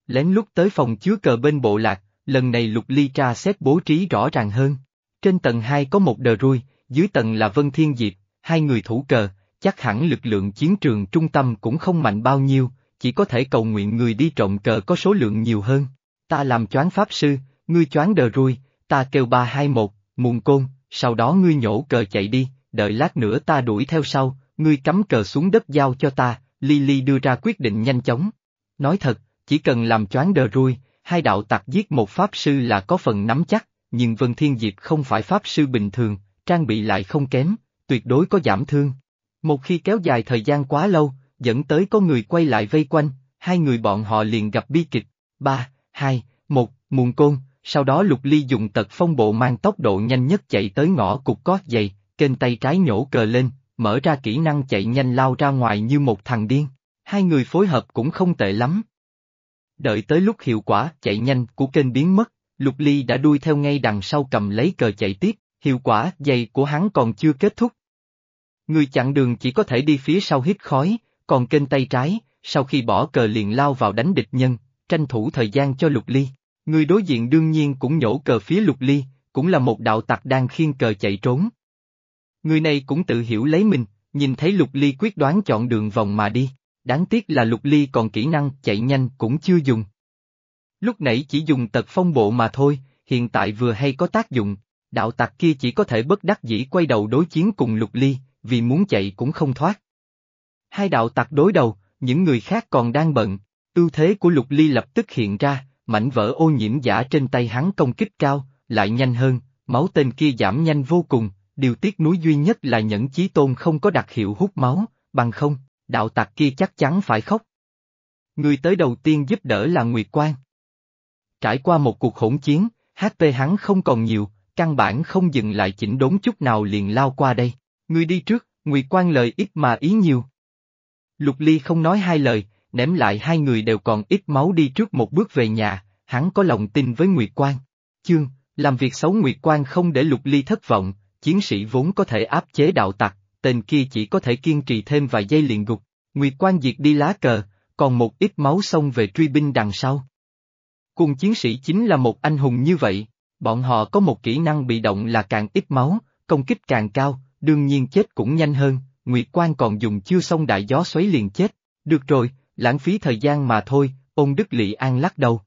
Lén lút tới phòng chứa cờ bên bộ lạc, lần này Lục Ly tra xét bố trí rõ ràng hơn. Trên tầng 2 có một đờ ruôi, dưới tầng là Vân Thiên Diệp, hai người thủ cờ, chắc hẳn lực lượng chiến trường trung tâm cũng không mạnh bao nhiêu, chỉ có thể cầu nguyện người đi trộm cờ có số lượng nhiều hơn. Ta làm choán pháp sư, ngươi choán đờ rui, ta kêu ba hai một, muôn côn, sau đó ngươi nhổ cờ chạy đi, đợi lát nữa ta đuổi theo sau, ngươi cắm cờ xuống đất giao cho ta, Lily đưa ra quyết định nhanh chóng. Nói thật, chỉ cần làm choáng đờ rui, hai đạo tặc giết một pháp sư là có phần nắm chắc, nhưng Vân Thiên Diệp không phải pháp sư bình thường, trang bị lại không kém, tuyệt đối có giảm thương. Một khi kéo dài thời gian quá lâu, dẫn tới có người quay lại vây quanh, hai người bọn họ liền gặp bi kịch. Ba, hai, một, muôn côn, sau đó Lục Ly dùng tật phong bộ mang tốc độ nhanh nhất chạy tới ngõ cục cót dày, kênh tay trái nhổ cờ lên, mở ra kỹ năng chạy nhanh lao ra ngoài như một thằng điên. Hai người phối hợp cũng không tệ lắm. Đợi tới lúc hiệu quả chạy nhanh của kênh biến mất, Lục Ly đã đuôi theo ngay đằng sau cầm lấy cờ chạy tiếp, hiệu quả dày của hắn còn chưa kết thúc. Người chặn đường chỉ có thể đi phía sau hít khói, còn kênh tay trái, sau khi bỏ cờ liền lao vào đánh địch nhân, tranh thủ thời gian cho Lục Ly. Người đối diện đương nhiên cũng nhổ cờ phía Lục Ly, cũng là một đạo tặc đang khiên cờ chạy trốn. Người này cũng tự hiểu lấy mình, nhìn thấy Lục Ly quyết đoán chọn đường vòng mà đi, đáng tiếc là Lục Ly còn kỹ năng chạy nhanh cũng chưa dùng. Lúc nãy chỉ dùng tật phong bộ mà thôi, hiện tại vừa hay có tác dụng, đạo tặc kia chỉ có thể bất đắc dĩ quay đầu đối chiến cùng Lục Ly, vì muốn chạy cũng không thoát. Hai đạo tặc đối đầu, những người khác còn đang bận, ưu thế của Lục Ly lập tức hiện ra, mảnh vỡ ô nhiễm giả trên tay hắn công kích cao, lại nhanh hơn, máu tên kia giảm nhanh vô cùng, điều tiếc núi duy nhất là nhẫn chí tôn không có đặc hiệu hút máu, bằng không, đạo tặc kia chắc chắn phải khóc. Người tới đầu tiên giúp đỡ là Nguyệt Quang. Trải qua một cuộc hỗn chiến, HP hắn không còn nhiều, căn bản không dừng lại chỉnh đốn chút nào liền lao qua đây. Người đi trước, Nguyệt Quang lời ít mà ý nhiều. Lục Ly không nói hai lời, ném lại hai người đều còn ít máu đi trước một bước về nhà, hắn có lòng tin với Nguyệt Quang. Chương, làm việc xấu Nguyệt Quang không để Lục Ly thất vọng, chiến sĩ vốn có thể áp chế đạo tặc, tên kia chỉ có thể kiên trì thêm vài giây liền gục. Nguyệt Quang diệt đi lá cờ, còn một ít máu xông về truy binh đằng sau. Cùng chiến sĩ chính là một anh hùng như vậy, bọn họ có một kỹ năng bị động là càng ít máu, công kích càng cao, đương nhiên chết cũng nhanh hơn, Nguyệt Quang còn dùng chưa xong đại gió xoáy liền chết, được rồi, lãng phí thời gian mà thôi, ôn đức lị an lắc đầu.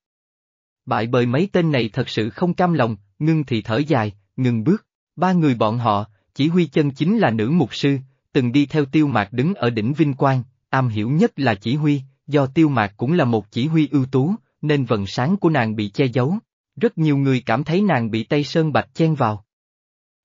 Bại bởi mấy tên này thật sự không cam lòng, ngưng thì thở dài, ngừng bước, ba người bọn họ, chỉ huy chân chính là nữ mục sư, từng đi theo tiêu mạc đứng ở đỉnh Vinh Quang, am hiểu nhất là chỉ huy, do tiêu mạc cũng là một chỉ huy ưu tú, nên vần sáng của nàng bị che giấu. Rất nhiều người cảm thấy nàng bị Tây Sơn Bạch chen vào.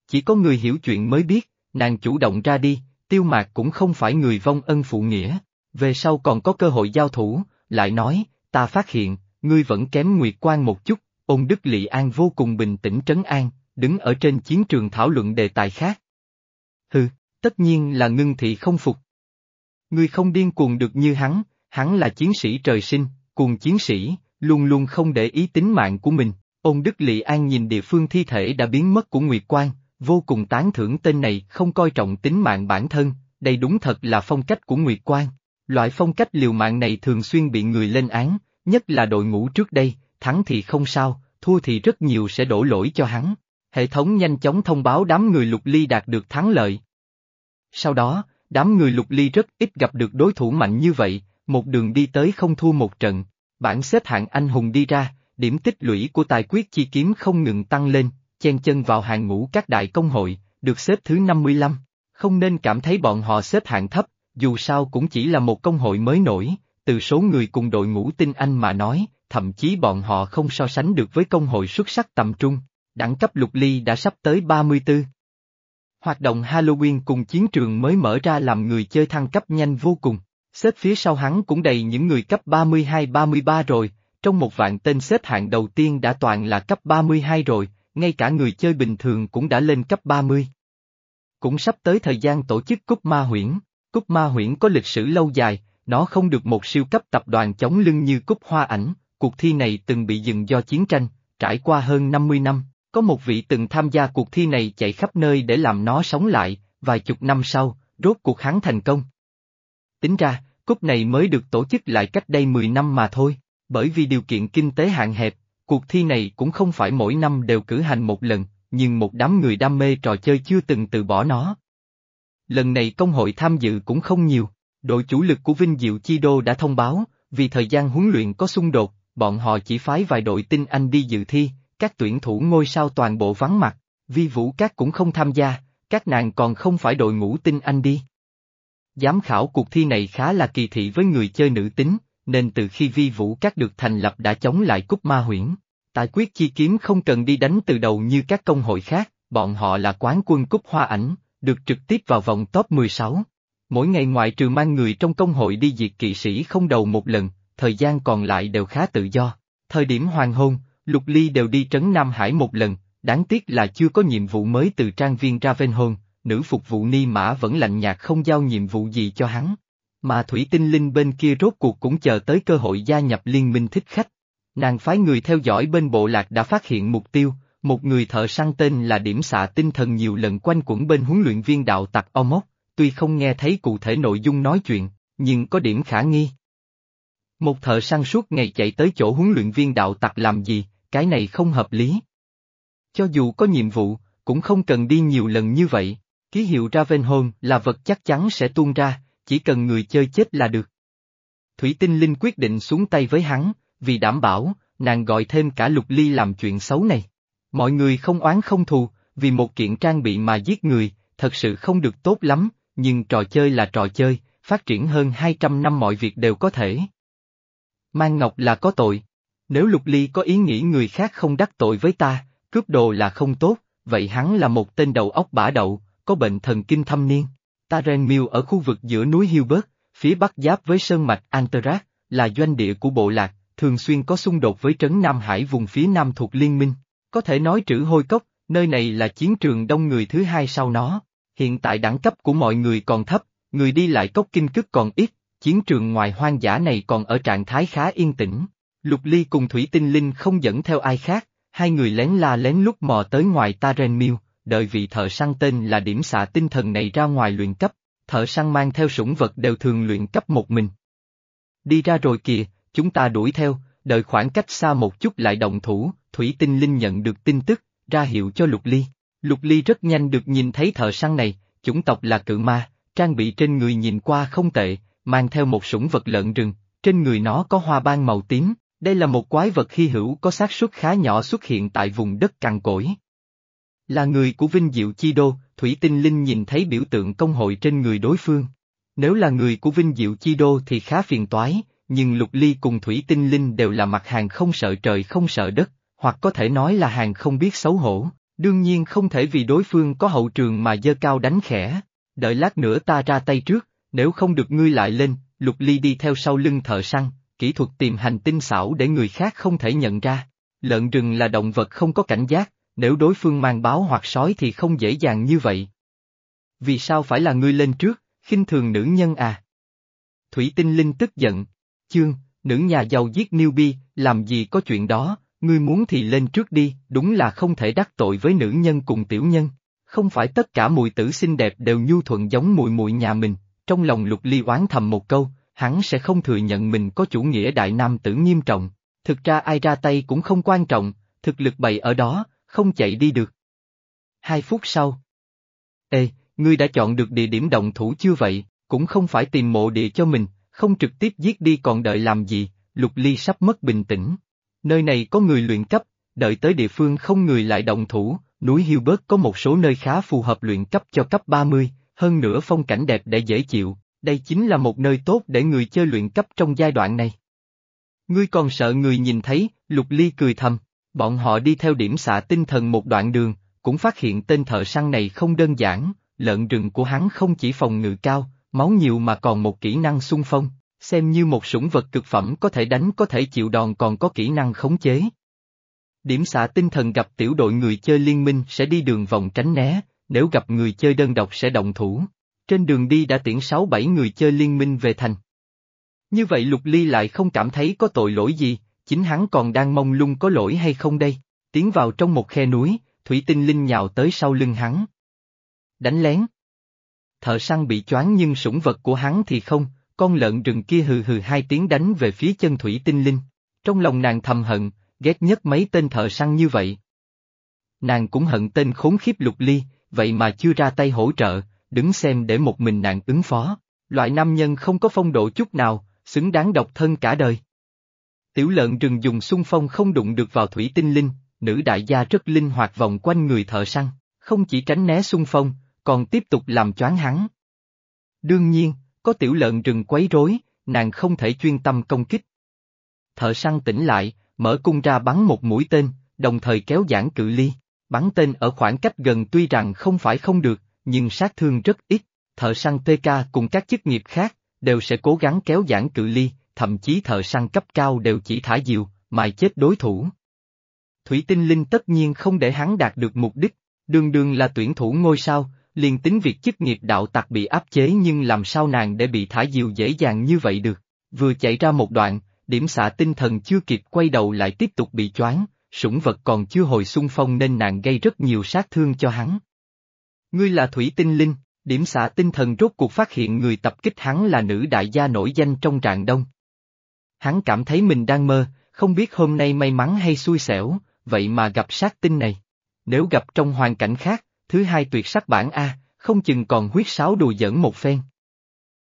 Chỉ có người hiểu chuyện mới biết, nàng chủ động ra đi, tiêu mạc cũng không phải người vong ân phụ nghĩa, về sau còn có cơ hội giao thủ, lại nói, ta phát hiện, ngươi vẫn kém Nguyệt Quan một chút, ôn đức Lị An vô cùng bình tĩnh trấn an, đứng ở trên chiến trường thảo luận đề tài khác. Hừ, tất nhiên là ngưng thị không phục. Ngươi không điên cuồng được như hắn, hắn là chiến sĩ trời sinh, cuồng chiến sĩ, luôn luôn không để ý tính mạng của mình. Ôn Đức Lị An nhìn địa phương thi thể đã biến mất của Nguyệt Quang, vô cùng tán thưởng tên này không coi trọng tính mạng bản thân, đây đúng thật là phong cách của Nguyệt Quang. Loại phong cách liều mạng này thường xuyên bị người lên án, nhất là đội ngũ trước đây, thắng thì không sao, thua thì rất nhiều sẽ đổ lỗi cho hắn. Hệ thống nhanh chóng thông báo đám người lục ly đạt được thắng lợi. Sau đó, đám người lục ly rất ít gặp được đối thủ mạnh như vậy, một đường đi tới không thua một trận. Bản xếp hạng anh hùng đi ra, điểm tích lũy của tài quyết chi kiếm không ngừng tăng lên, chen chân vào hàng ngũ các đại công hội, được xếp thứ 55. Không nên cảm thấy bọn họ xếp hạng thấp, dù sao cũng chỉ là một công hội mới nổi, từ số người cùng đội ngũ tinh anh mà nói, thậm chí bọn họ không so sánh được với công hội xuất sắc tầm trung, đẳng cấp lục ly đã sắp tới 34. Hoạt động Halloween cùng chiến trường mới mở ra làm người chơi thăng cấp nhanh vô cùng, xếp phía sau hắn cũng đầy những người cấp 32-33 rồi, trong một vạn tên xếp hạng đầu tiên đã toàn là cấp 32 rồi, ngay cả người chơi bình thường cũng đã lên cấp 30. Cũng sắp tới thời gian tổ chức Cúp Ma Huyễn, Cúp Ma Huyễn có lịch sử lâu dài, nó không được một siêu cấp tập đoàn chống lưng như Cúp Hoa Ảnh, cuộc thi này từng bị dừng do chiến tranh, trải qua hơn 50 năm, có một vị từng tham gia cuộc thi này chạy khắp nơi để làm nó sống lại, vài chục năm sau, rốt cuộc hắn thành công. Tính ra, cúp này mới được tổ chức lại cách đây 10 năm mà thôi, bởi vì điều kiện kinh tế hạn hẹp, cuộc thi này cũng không phải mỗi năm đều cử hành một lần, nhưng một đám người đam mê trò chơi chưa từng từ bỏ nó. Lần này công hội tham dự cũng không nhiều, đội chủ lực của Vinh Diệu Chi Đô đã thông báo, vì thời gian huấn luyện có xung đột, bọn họ chỉ phái vài đội tinh anh đi dự thi, các tuyển thủ ngôi sao toàn bộ vắng mặt, vi vũ các cũng không tham gia, các nàng còn không phải đội ngũ tinh anh đi. Giám khảo cuộc thi này khá là kỳ thị với người chơi nữ tính, nên từ khi vi vũ các được thành lập đã chống lại cúp ma huyễn. Tài quyết chi kiếm không cần đi đánh từ đầu như các công hội khác, bọn họ là quán quân cúp hoa ảnh, được trực tiếp vào vòng top 16. Mỗi ngày ngoại trừ mang người trong công hội đi diệt kỵ sĩ không đầu một lần, thời gian còn lại đều khá tự do. Thời điểm hoàng hôn, Lục Ly đều đi trấn Nam Hải một lần, đáng tiếc là chưa có nhiệm vụ mới từ trang viên Ravenholm, nữ phục vụ Ni Mã vẫn lạnh nhạt không giao nhiệm vụ gì cho hắn. Mà Thủy Tinh Linh bên kia rốt cuộc cũng chờ tới cơ hội gia nhập liên minh thích khách. Nàng phái người theo dõi bên bộ lạc đã phát hiện mục tiêu, một người thợ săn tên là điểm xạ tinh thần nhiều lần quanh quẩn bên huấn luyện viên đạo tặc Omok, tuy không nghe thấy cụ thể nội dung nói chuyện, nhưng có điểm khả nghi. Một thợ săn suốt ngày chạy tới chỗ huấn luyện viên đạo tặc làm gì, cái này không hợp lý. Cho dù có nhiệm vụ, cũng không cần đi nhiều lần như vậy, ký hiệu Ravenholm là vật chắc chắn sẽ tuôn ra, chỉ cần người chơi chết là được. Thủy Tinh Linh quyết định xuống tay với hắn, vì đảm bảo, nàng gọi thêm cả Lục Ly làm chuyện xấu này. Mọi người không oán không thù, vì một kiện trang bị mà giết người, thật sự không được tốt lắm, nhưng trò chơi là trò chơi, phát triển hơn 200 năm mọi việc đều có thể. Mang Ngọc là có tội. Nếu Lục Ly có ý nghĩ người khác không đắc tội với ta, cướp đồ là không tốt, vậy hắn là một tên đầu óc bả đậu, có bệnh thần kinh thâm niên. Ta Ren Mill ở khu vực giữa núi Hilbert, phía bắc giáp với sơn mạch Antarat, là doanh địa của bộ lạc, thường xuyên có xung đột với trấn Nam Hải vùng phía nam thuộc liên minh. Có thể nói trữ hôi cốc, nơi này là chiến trường đông người thứ hai sau nó. Hiện tại đẳng cấp của mọi người còn thấp, người đi lại cốc kinh cức còn ít, chiến trường ngoài hoang dã này còn ở trạng thái khá yên tĩnh. Lục Ly cùng Thủy Tinh Linh không dẫn theo ai khác, hai người lén la lén lúc mò tới ngoài Taren Mill, đợi vị thợ săn tên là điểm xạ tinh thần này ra ngoài luyện cấp, thợ săn mang theo sủng vật đều thường luyện cấp một mình. Đi ra rồi kìa, chúng ta đuổi theo, đợi khoảng cách xa một chút lại động thủ, Thủy Tinh Linh nhận được tin tức, ra hiệu cho Lục Ly. Lục Ly rất nhanh được nhìn thấy thợ săn này, chủng tộc là cự ma, trang bị trên người nhìn qua không tệ, mang theo một sủng vật lợn rừng, trên người nó có hoa ban màu tím, đây là một quái vật hy hữu có xác suất khá nhỏ xuất hiện tại vùng đất cằn cỗi. Là người của Vinh Diệu Chi Đô, Thủy Tinh Linh nhìn thấy biểu tượng công hội trên người đối phương. Nếu là người của Vinh Diệu Chi Đô thì khá phiền toái, nhưng Lục Ly cùng Thủy Tinh Linh đều là mặt hàng không sợ trời không sợ đất, hoặc có thể nói là hàng không biết xấu hổ, đương nhiên không thể vì đối phương có hậu trường mà dơ cao đánh khẽ. Đợi lát nữa ta ra tay trước, nếu không được ngươi lại lên, Lục Ly đi theo sau lưng thợ săn, kỹ thuật tìm hành tinh xảo để người khác không thể nhận ra. Lợn rừng là động vật không có cảnh giác, nếu đối phương mang báo hoặc sói thì không dễ dàng như vậy. Vì sao phải là ngươi lên trước, khinh thường nữ nhân à? Thủy Tinh Linh tức giận, chương, nữ nhà giàu giết newbie, làm gì có chuyện đó, ngươi muốn thì lên trước đi, đúng là không thể đắc tội với nữ nhân cùng tiểu nhân. Không phải tất cả mùi tử xinh đẹp đều nhu thuận giống mùi mùi nhà mình, trong lòng lục ly oán thầm một câu, hắn sẽ không thừa nhận mình có chủ nghĩa đại nam tử nghiêm trọng. Thực ra ai ra tay cũng không quan trọng, thực lực bày ở đó, không chạy đi được. Hai phút sau. Ê, ngươi đã chọn được địa điểm động thủ chưa vậy, cũng không phải tìm mộ địa cho mình, không trực tiếp giết đi còn đợi làm gì, Lục Ly sắp mất bình tĩnh. Nơi này có người luyện cấp, đợi tới địa phương không người lại động thủ, núi Hilbert có một số nơi khá phù hợp luyện cấp cho cấp 30, hơn nữa phong cảnh đẹp để dễ chịu, đây chính là một nơi tốt để người chơi luyện cấp trong giai đoạn này. Ngươi còn sợ người nhìn thấy, Lục Ly cười thầm, bọn họ đi theo điểm xạ tinh thần một đoạn đường, cũng phát hiện tên thợ săn này không đơn giản, lợn rừng của hắn không chỉ phòng ngự cao, máu nhiều mà còn một kỹ năng xung phong, xem như một sủng vật cực phẩm có thể đánh có thể chịu đòn còn có kỹ năng khống chế. Điểm xạ tinh thần gặp tiểu đội người chơi liên minh sẽ đi đường vòng tránh né, nếu gặp người chơi đơn độc sẽ động thủ. Trên đường đi đã tiễn 6-7 người chơi liên minh về thành. Như vậy Lục Ly lại không cảm thấy có tội lỗi gì, chính hắn còn đang mong lung có lỗi hay không đây. Tiến vào trong một khe núi, thủy tinh linh nhào tới sau lưng hắn. Đánh lén. Thợ săn bị choáng nhưng sủng vật của hắn thì không, con lợn rừng kia hừ hừ hai tiếng đánh về phía chân thủy tinh linh. Trong lòng nàng thầm hận, ghét nhất mấy tên thợ săn như vậy. Nàng cũng hận tên khốn khiếp lục ly, vậy mà chưa ra tay hỗ trợ, đứng xem để một mình nàng ứng phó. Loại nam nhân không có phong độ chút nào, xứng đáng độc thân cả đời. Tiểu lợn rừng dùng xung phong không đụng được vào thủy tinh linh, nữ đại gia rất linh hoạt vòng quanh người thợ săn, không chỉ tránh né xung phong, còn tiếp tục làm choáng hắn. Đương nhiên, có tiểu lợn rừng quấy rối, nàng không thể chuyên tâm công kích. Thợ săn tỉnh lại, mở cung ra bắn một mũi tên, đồng thời kéo giãn cự ly. Bắn tên ở khoảng cách gần tuy rằng không phải không được, nhưng sát thương rất ít. Thợ săn TK cùng các chức nghiệp khác, đều sẽ cố gắng kéo giãn cự ly, thậm chí thợ săn cấp cao đều chỉ thả diều, mài chết đối thủ. Thủy tinh linh tất nhiên không để hắn đạt được mục đích, đường đường là tuyển thủ ngôi sao, liền tính việc chức nghiệp đạo tặc bị áp chế nhưng làm sao nàng để bị thả diều dễ dàng như vậy được. Vừa chạy ra một đoạn, điểm xạ tinh thần chưa kịp quay đầu lại tiếp tục bị choáng, sủng vật còn chưa hồi xung phong nên nàng gây rất nhiều sát thương cho hắn. Ngươi là thủy tinh linh, điểm xạ tinh thần rốt cuộc phát hiện người tập kích hắn là nữ đại gia nổi danh trong trạng đông. Hắn cảm thấy mình đang mơ, không biết hôm nay may mắn hay xui xẻo, vậy mà gặp sát tinh này. Nếu gặp trong hoàn cảnh khác, thứ hai tuyệt sắc bản A, không chừng còn huyết sáo đùa giỡn một phen.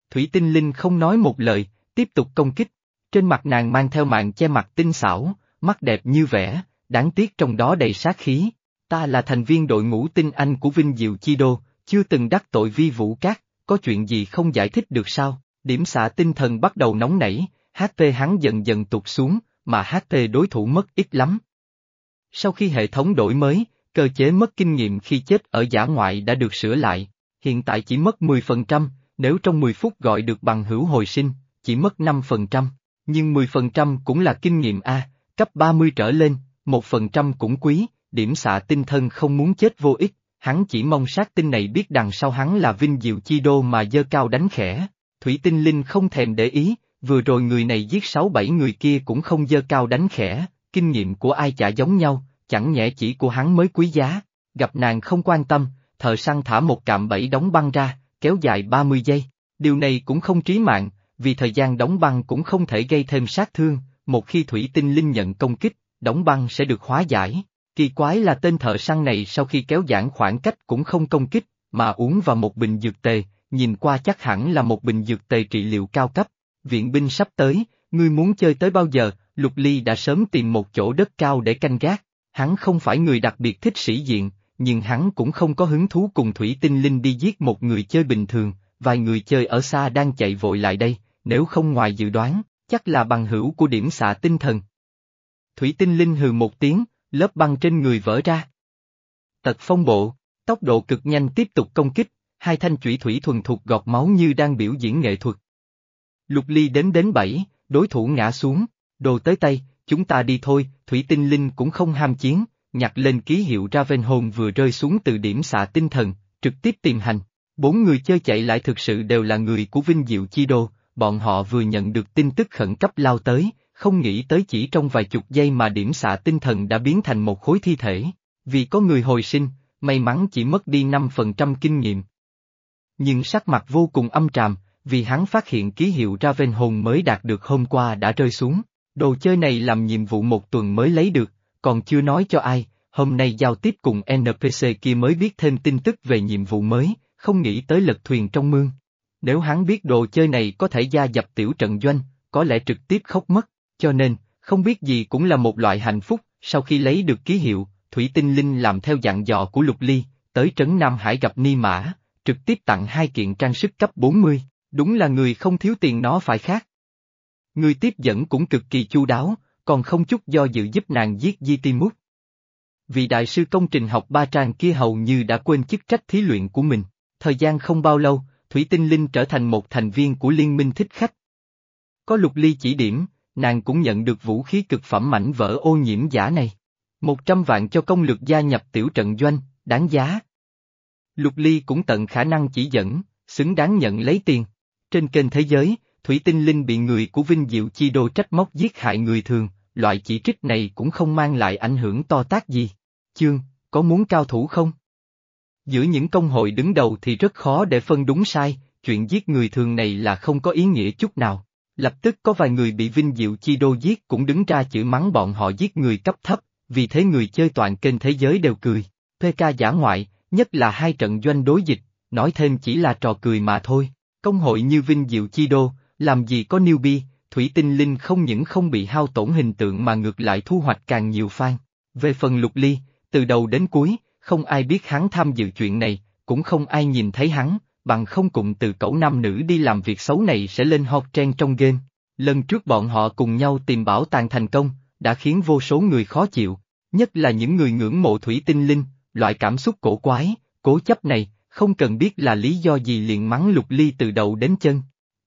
Thủy tinh linh không nói một lời, tiếp tục công kích. Trên mặt nàng mang theo mạng che mặt tinh xảo, mắt đẹp như vẻ, đáng tiếc trong đó đầy sát khí. Ta là thành viên đội ngũ tinh anh của Vinh Diệu Chi Đô, chưa từng đắc tội vi vũ cát, có chuyện gì không giải thích được sao? Điểm xạ tinh thần bắt đầu nóng nảy, HP hắn dần dần tụt xuống, mà HP đối thủ mất ít lắm. Sau khi hệ thống đổi mới, cơ chế mất kinh nghiệm khi chết ở giả ngoại đã được sửa lại, hiện tại chỉ mất 10%, nếu trong 10 phút gọi được bằng hữu hồi sinh, chỉ mất 5%, nhưng 10% cũng là kinh nghiệm A, cấp 30 trở lên, 1% cũng quý, điểm xạ tinh thân không muốn chết vô ích, hắn chỉ mong sát tinh này biết đằng sau hắn là vinh diệu chi đô mà dơ cao đánh khẽ. Thủy tinh linh không thèm để ý, vừa rồi người này giết 6-7 người kia cũng không dơ cao đánh khẽ, kinh nghiệm của ai chả giống nhau, chẳng nhẽ chỉ của hắn mới quý giá, gặp nàng không quan tâm, thợ săn thả một cạm bẫy đóng băng ra, kéo dài 30 giây, điều này cũng không trí mạng, vì thời gian đóng băng cũng không thể gây thêm sát thương, một khi thủy tinh linh nhận công kích, đóng băng sẽ được hóa giải. Kỳ quái là tên thợ săn này sau khi kéo giãn khoảng cách cũng không công kích, mà uống vào một bình dược tề, nhìn qua chắc hẳn là một bình dược tề trị liệu cao cấp. Viện binh sắp tới, ngươi muốn chơi tới bao giờ, Lục Ly đã sớm tìm một chỗ đất cao để canh gác. Hắn không phải người đặc biệt thích sĩ diện, nhưng hắn cũng không có hứng thú cùng Thủy Tinh Linh đi giết một người chơi bình thường, vài người chơi ở xa đang chạy vội lại đây, nếu không ngoài dự đoán, chắc là bằng hữu của điểm xạ tinh thần. Thủy Tinh Linh hừ một tiếng, lớp băng trên người vỡ ra. Tật phong bộ, tốc độ cực nhanh tiếp tục công kích, hai thanh chủy thủy thuần thuộc gọt máu như đang biểu diễn nghệ thuật. Lục ly đến đến bảy, đối thủ ngã xuống, đồ tới tay, chúng ta đi thôi, thủy tinh linh cũng không ham chiến, nhặt lên ký hiệu Ravenholm vừa rơi xuống từ điểm xạ tinh thần, trực tiếp tìm hành. Bốn người chơi chạy lại thực sự đều là người của Vinh Diệu Chi Đô, bọn họ vừa nhận được tin tức khẩn cấp lao tới, không nghĩ tới chỉ trong vài chục giây mà điểm xạ tinh thần đã biến thành một khối thi thể. Vì có người hồi sinh, may mắn chỉ mất đi 5% kinh nghiệm. Nhưng sắc mặt vô cùng âm tràm, vì hắn phát hiện ký hiệu Ravenholm mới đạt được hôm qua đã rơi xuống. Đồ chơi này làm nhiệm vụ một tuần mới lấy được, còn chưa nói cho ai, hôm nay giao tiếp cùng NPC kia mới biết thêm tin tức về nhiệm vụ mới, không nghĩ tới lật thuyền trong mương. Nếu hắn biết đồ chơi này có thể gia dập tiểu trận doanh, có lẽ trực tiếp khóc mất, cho nên, không biết gì cũng là một loại hạnh phúc, sau khi lấy được ký hiệu, Thủy Tinh Linh làm theo dạng dò của Lục Ly, tới Trấn Nam Hải gặp Ni Mã, trực tiếp tặng hai kiện trang sức cấp 40, đúng là người không thiếu tiền nó phải khác. Người tiếp dẫn cũng cực kỳ chu đáo, còn không chút do dự giúp nàng giết Di Ti Mút. Vị đại sư công trình học ba trang kia hầu như đã quên chức trách thí luyện của mình, thời gian không bao lâu, Thủy Tinh Linh trở thành một thành viên của Liên minh thích khách. Có lục ly chỉ điểm, nàng cũng nhận được vũ khí cực phẩm mảnh vỡ ô nhiễm giả này. Một trăm vạn cho công lược gia nhập tiểu trận doanh, đáng giá. Lục ly cũng tận khả năng chỉ dẫn, xứng đáng nhận lấy tiền. Trên kênh thế giới, Thủy Tinh Linh bị người của Vinh Diệu Chi Đô trách móc giết hại người thường, loại chỉ trích này cũng không mang lại ảnh hưởng to tác gì. Chương, có muốn cao thủ không? Giữa những công hội đứng đầu thì rất khó để phân đúng sai, chuyện giết người thường này là không có ý nghĩa chút nào. Lập tức có vài người bị Vinh Diệu Chi Đô giết cũng đứng ra chửi mắng bọn họ giết người cấp thấp, vì thế người chơi toàn kênh thế giới đều cười. PK giả ngoại, nhất là hai trận doanh đối dịch, nói thêm chỉ là trò cười mà thôi. Công hội như Vinh Diệu Chi Đô, làm gì có newbie, Thủy Tinh Linh không những không bị hao tổn hình tượng mà ngược lại thu hoạch càng nhiều fan. Về phần lục ly, từ đầu đến cuối, không ai biết hắn tham dự chuyện này, cũng không ai nhìn thấy hắn, bằng không cùng từ cẩu nam nữ đi làm việc xấu này sẽ lên hot trend trong game. Lần trước bọn họ cùng nhau tìm bảo tàng thành công, đã khiến vô số người khó chịu, nhất là những người ngưỡng mộ thủy tinh linh, loại cảm xúc cổ quái, cố chấp này, không cần biết là lý do gì liền mắng lục ly từ đầu đến chân.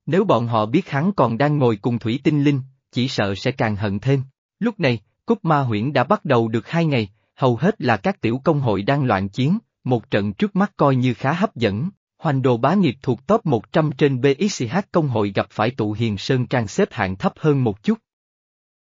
Nếu bọn họ biết hắn còn đang ngồi cùng thủy tinh linh, chỉ sợ sẽ càng hận thêm. Lúc này, Cúc Ma Huyễn đã bắt đầu được hai ngày, hầu hết là các tiểu công hội đang loạn chiến, một trận trước mắt coi như khá hấp dẫn. Hoành đồ bá nghiệp thuộc top 100 trên BXH công hội gặp phải tụ hiền sơn trang xếp hạng thấp hơn một chút.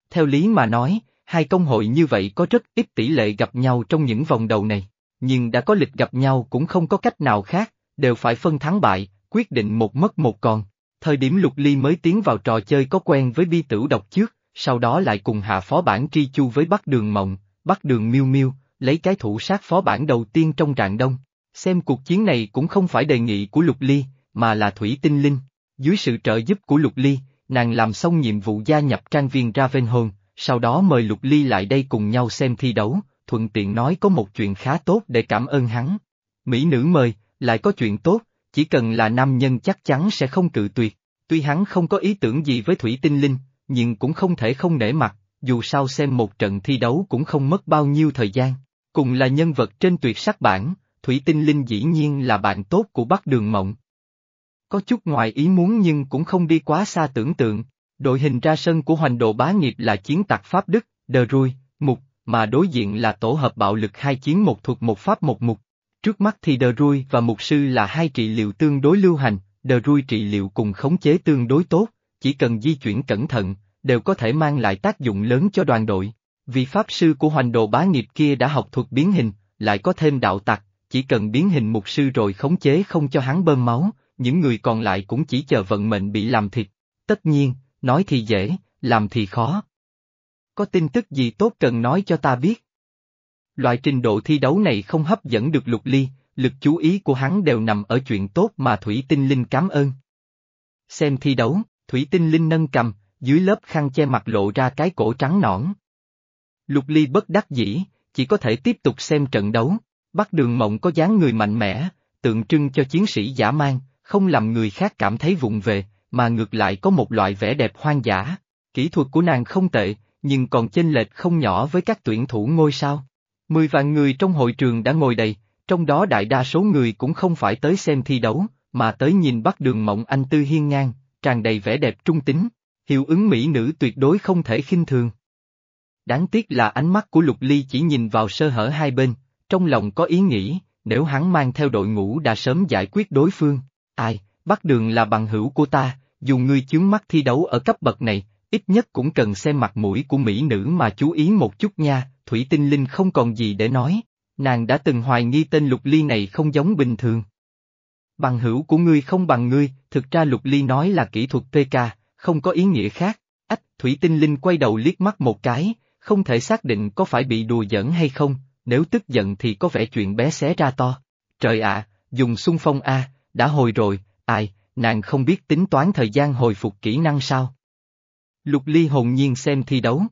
Theo lý mà nói, hai công hội như vậy có rất ít tỷ lệ gặp nhau trong những vòng đầu này, nhưng đã có lịch gặp nhau cũng không có cách nào khác, đều phải phân thắng bại, quyết định một mất một còn. Thời điểm lục ly mới tiến vào trò chơi có quen với bi tử độc trước, sau đó lại cùng hạ phó bản tri chu với Bắc Đường Mộng, Bắc Đường Miêu Miêu, lấy cái thủ sát phó bản đầu tiên trong rạng đông. Xem cuộc chiến này cũng không phải đề nghị của Lục Ly, mà là Thủy Tinh Linh. Dưới sự trợ giúp của Lục Ly, nàng làm xong nhiệm vụ gia nhập trang viên Ravenholm, sau đó mời Lục Ly lại đây cùng nhau xem thi đấu, thuận tiện nói có một chuyện khá tốt để cảm ơn hắn. Mỹ nữ mời, lại có chuyện tốt, chỉ cần là nam nhân chắc chắn sẽ không cự tuyệt. Tuy hắn không có ý tưởng gì với Thủy Tinh Linh, nhưng cũng không thể không nể mặt, dù sao xem một trận thi đấu cũng không mất bao nhiêu thời gian. Cùng là nhân vật trên tuyệt sắc bản, Thủy Tinh Linh dĩ nhiên là bạn tốt của Bắc Đường Mộng. Có chút ngoài ý muốn nhưng cũng không đi quá xa tưởng tượng, đội hình ra sân của hoành độ bá nghiệp là chiến tặc Pháp Đức, Đờ Rui, Mục, mà đối diện là tổ hợp bạo lực hai chiến một thuộc một Pháp một Mục. Trước mắt thì Đờ Rui và Mục Sư là hai trị liệu tương đối lưu hành, Đờ Rui trị liệu cùng khống chế tương đối tốt, chỉ cần di chuyển cẩn thận, đều có thể mang lại tác dụng lớn cho đoàn đội. Vì Pháp Sư của hoành đồ bá nghiệp kia đã học thuật biến hình, lại có thêm đạo tặc, chỉ cần biến hình mục sư rồi khống chế không cho hắn bơm máu, những người còn lại cũng chỉ chờ vận mệnh bị làm thịt. Tất nhiên, nói thì dễ, làm thì khó. Có tin tức gì tốt cần nói cho ta biết. Loại trình độ thi đấu này không hấp dẫn được lục ly, lực chú ý của hắn đều nằm ở chuyện tốt mà Thủy Tinh Linh cảm ơn. Xem thi đấu, Thủy Tinh Linh nâng cầm, dưới lớp khăn che mặt lộ ra cái cổ trắng nõn. Lục ly bất đắc dĩ, chỉ có thể tiếp tục xem trận đấu. Bắt đường mộng có dáng người mạnh mẽ, tượng trưng cho chiến sĩ giả mang, không làm người khác cảm thấy vụng về, mà ngược lại có một loại vẻ đẹp hoang dã. Kỹ thuật của nàng không tệ, nhưng còn chênh lệch không nhỏ với các tuyển thủ ngôi sao. Mười vạn người trong hội trường đã ngồi đầy, trong đó đại đa số người cũng không phải tới xem thi đấu, mà tới nhìn Bắc đường mộng anh tư hiên ngang, tràn đầy vẻ đẹp trung tính. Hiệu ứng mỹ nữ tuyệt đối không thể khinh thường. Đáng tiếc là ánh mắt của Lục Ly chỉ nhìn vào sơ hở hai bên, trong lòng có ý nghĩ, nếu hắn mang theo đội ngũ đã sớm giải quyết đối phương. Ai, bắt đường là bằng hữu của ta, dù ngươi chướng mắt thi đấu ở cấp bậc này, ít nhất cũng cần xem mặt mũi của mỹ nữ mà chú ý một chút nha, Thủy Tinh Linh không còn gì để nói, nàng đã từng hoài nghi tên Lục Ly này không giống bình thường. Bằng hữu của ngươi không bằng ngươi, thực ra Lục Ly nói là kỹ thuật PK, không có ý nghĩa khác. Ách, Thủy Tinh Linh quay đầu liếc mắt một cái, không thể xác định có phải bị đùa giỡn hay không, nếu tức giận thì có vẻ chuyện bé xé ra to. Trời ạ, dùng xung phong A, đã hồi rồi, ai, nàng không biết tính toán thời gian hồi phục kỹ năng sao? Lục Ly hồn nhiên xem thi đấu.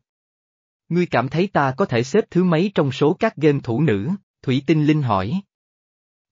Ngươi cảm thấy ta có thể xếp thứ mấy trong số các game thủ nữ? Thủy Tinh Linh hỏi.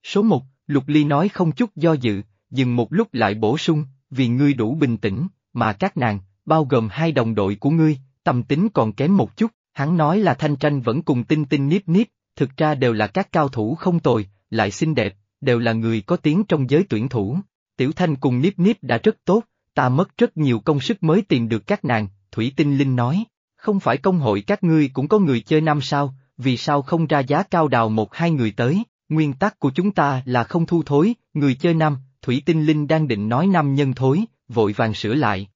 Số một, Lục Ly nói không chút do dự, dừng một lúc lại bổ sung, vì ngươi đủ bình tĩnh, mà các nàng, bao gồm hai đồng đội của ngươi, tâm tính còn kém một chút, hắn nói là Thanh Tranh vẫn cùng tinh tinh niếp niếp, thực ra đều là các cao thủ không tồi, lại xinh đẹp, đều là người có tiếng trong giới tuyển thủ. Tiểu Thanh cùng niếp niếp đã rất tốt, ta mất rất nhiều công sức mới tìm được các nàng, Thủy Tinh Linh nói, không phải công hội các ngươi cũng có người chơi năm sao, vì sao không ra giá cao đào một hai người tới, nguyên tắc của chúng ta là không thu thối, người chơi năm, Thủy Tinh Linh đang định nói năm nhân thối, vội vàng sửa lại.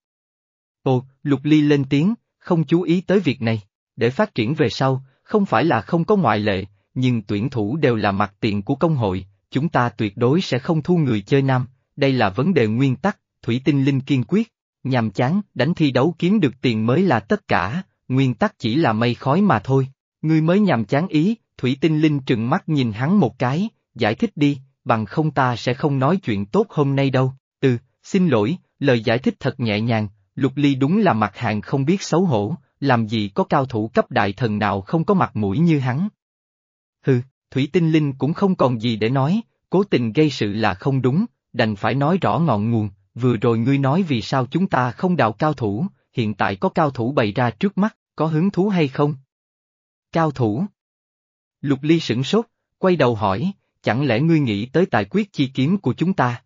Ồ, Lục Ly lên tiếng, không chú ý tới việc này, để phát triển về sau, không phải là không có ngoại lệ, nhưng tuyển thủ đều là mặt tiền của công hội, chúng ta tuyệt đối sẽ không thu người chơi nam, đây là vấn đề nguyên tắc, Thủy Tinh Linh kiên quyết, nhàm chán, đánh thi đấu kiếm được tiền mới là tất cả, nguyên tắc chỉ là mây khói mà thôi, ngươi mới nhằm chán ý, Thủy Tinh Linh trừng mắt nhìn hắn một cái, giải thích đi, bằng không ta sẽ không nói chuyện tốt hôm nay đâu, ừ, xin lỗi, lời giải thích thật nhẹ nhàng, Lục Ly đúng là mặt hàng không biết xấu hổ, làm gì có cao thủ cấp đại thần nào không có mặt mũi như hắn. Hừ, Thủy Tinh Linh cũng không còn gì để nói, cố tình gây sự là không đúng, đành phải nói rõ ngọn nguồn, vừa rồi ngươi nói vì sao chúng ta không đào cao thủ, hiện tại có cao thủ bày ra trước mắt, có hứng thú hay không? Cao thủ? Lục Ly sửng sốt, quay đầu hỏi, chẳng lẽ ngươi nghĩ tới tài quyết chi kiếm của chúng ta?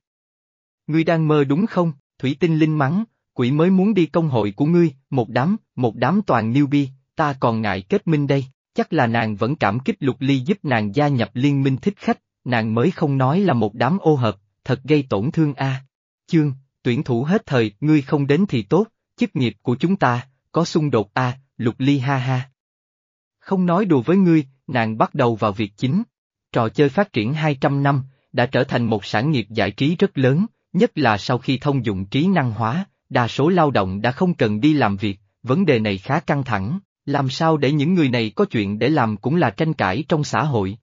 Ngươi đang mơ đúng không? Thủy Tinh Linh mắng, quỷ mới muốn đi công hội của ngươi, một đám, một đám toàn newbie, ta còn ngại kết minh đây, chắc là nàng vẫn cảm kích Lục Ly giúp nàng gia nhập liên minh thích khách, nàng mới không nói là một đám ô hợp, thật gây tổn thương a. Chương, tuyển thủ hết thời, ngươi không đến thì tốt, chức nghiệp của chúng ta, có xung đột a, Lục Ly ha ha. Không nói đùa với ngươi, nàng bắt đầu vào việc chính. Trò chơi phát triển 200 năm, đã trở thành một sản nghiệp giải trí rất lớn, nhất là sau khi thông dụng trí năng hóa, đa số lao động đã không cần đi làm việc, vấn đề này khá căng thẳng, làm sao để những người này có chuyện để làm cũng là tranh cãi trong xã hội.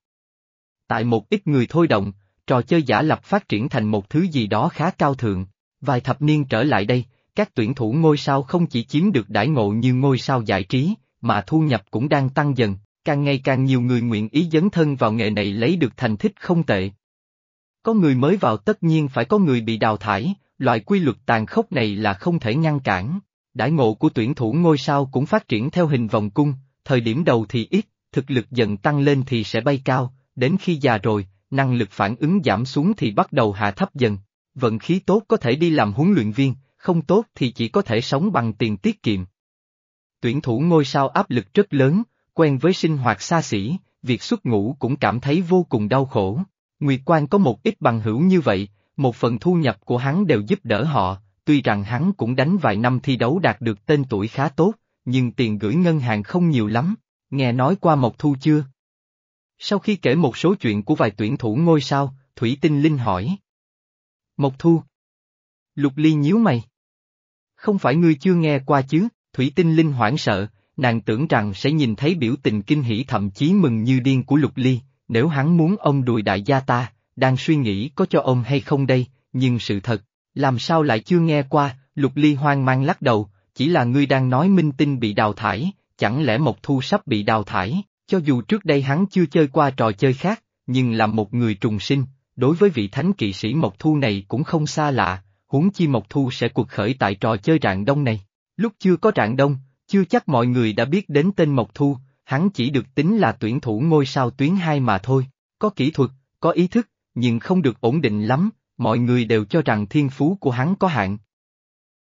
Tại một ít người thôi động, trò chơi giả lập phát triển thành một thứ gì đó khá cao thượng, vài thập niên trở lại đây, các tuyển thủ ngôi sao không chỉ chiếm được đãi ngộ như ngôi sao giải trí, mà thu nhập cũng đang tăng dần, càng ngày càng nhiều người nguyện ý dấn thân vào nghề này lấy được thành tích không tệ. Có người mới vào tất nhiên phải có người bị đào thải, loại quy luật tàn khốc này là không thể ngăn cản. Đãi ngộ của tuyển thủ ngôi sao cũng phát triển theo hình vòng cung, thời điểm đầu thì ít, thực lực dần tăng lên thì sẽ bay cao, đến khi già rồi, năng lực phản ứng giảm xuống thì bắt đầu hạ thấp dần. Vận khí tốt có thể đi làm huấn luyện viên, không tốt thì chỉ có thể sống bằng tiền tiết kiệm. Tuyển thủ ngôi sao áp lực rất lớn, quen với sinh hoạt xa xỉ, việc xuất ngũ cũng cảm thấy vô cùng đau khổ. Nguyệt Quan có một ít bằng hữu như vậy, một phần thu nhập của hắn đều giúp đỡ họ, tuy rằng hắn cũng đánh vài năm thi đấu đạt được tên tuổi khá tốt, nhưng tiền gửi ngân hàng không nhiều lắm, nghe nói qua Mộc Thu chưa? Sau khi kể một số chuyện của vài tuyển thủ ngôi sao, Thủy Tinh Linh hỏi. Mộc Thu. Lục Ly nhíu mày. Không phải ngươi chưa nghe qua chứ, Thủy Tinh Linh hoảng sợ, nàng tưởng rằng sẽ nhìn thấy biểu tình kinh hỉ thậm chí mừng như điên của Lục Ly, nếu hắn muốn ông đùi đại gia ta, đang suy nghĩ có cho ông hay không đây, nhưng sự thật, làm sao lại chưa nghe qua, Lục Ly hoang mang lắc đầu, chỉ là ngươi đang nói minh tinh bị đào thải, chẳng lẽ Mộc Thu sắp bị đào thải, cho dù trước đây hắn chưa chơi qua trò chơi khác, nhưng là một người trùng sinh, đối với vị thánh kỵ sĩ Mộc Thu này cũng không xa lạ, huống chi Mộc Thu sẽ cuộc khởi tại trò chơi rạng đông này. Lúc chưa có rạng đông, chưa chắc mọi người đã biết đến tên Mộc Thu, hắn chỉ được tính là tuyển thủ ngôi sao tuyến 2 mà thôi, có kỹ thuật, có ý thức, nhưng không được ổn định lắm, mọi người đều cho rằng thiên phú của hắn có hạn.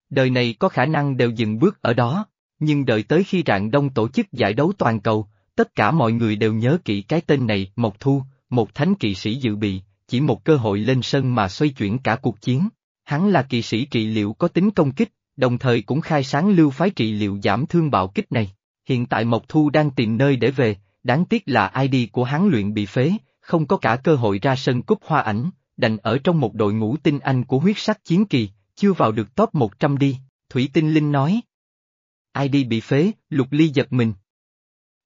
Đời này có khả năng đều dừng bước ở đó, nhưng đợi tới khi Rạng Đông tổ chức giải đấu toàn cầu, tất cả mọi người đều nhớ kỹ cái tên này, Mộc Thu, một thánh kỵ sĩ dự bị, chỉ một cơ hội lên sân mà xoay chuyển cả cuộc chiến. Hắn là kỵ sĩ trị liệu có tính công kích, đồng thời cũng khai sáng lưu phái trị liệu giảm thương bạo kích này. Hiện tại Mộc Thu đang tìm nơi để về, đáng tiếc là ID của hắn luyện bị phế, không có cả cơ hội ra sân cúp hoa ảnh, đành ở trong một đội ngũ tinh anh của huyết sắc chiến kỳ, chưa vào được top 100 đi, Thủy Tinh Linh nói. ID bị phế, Lục Ly giật mình.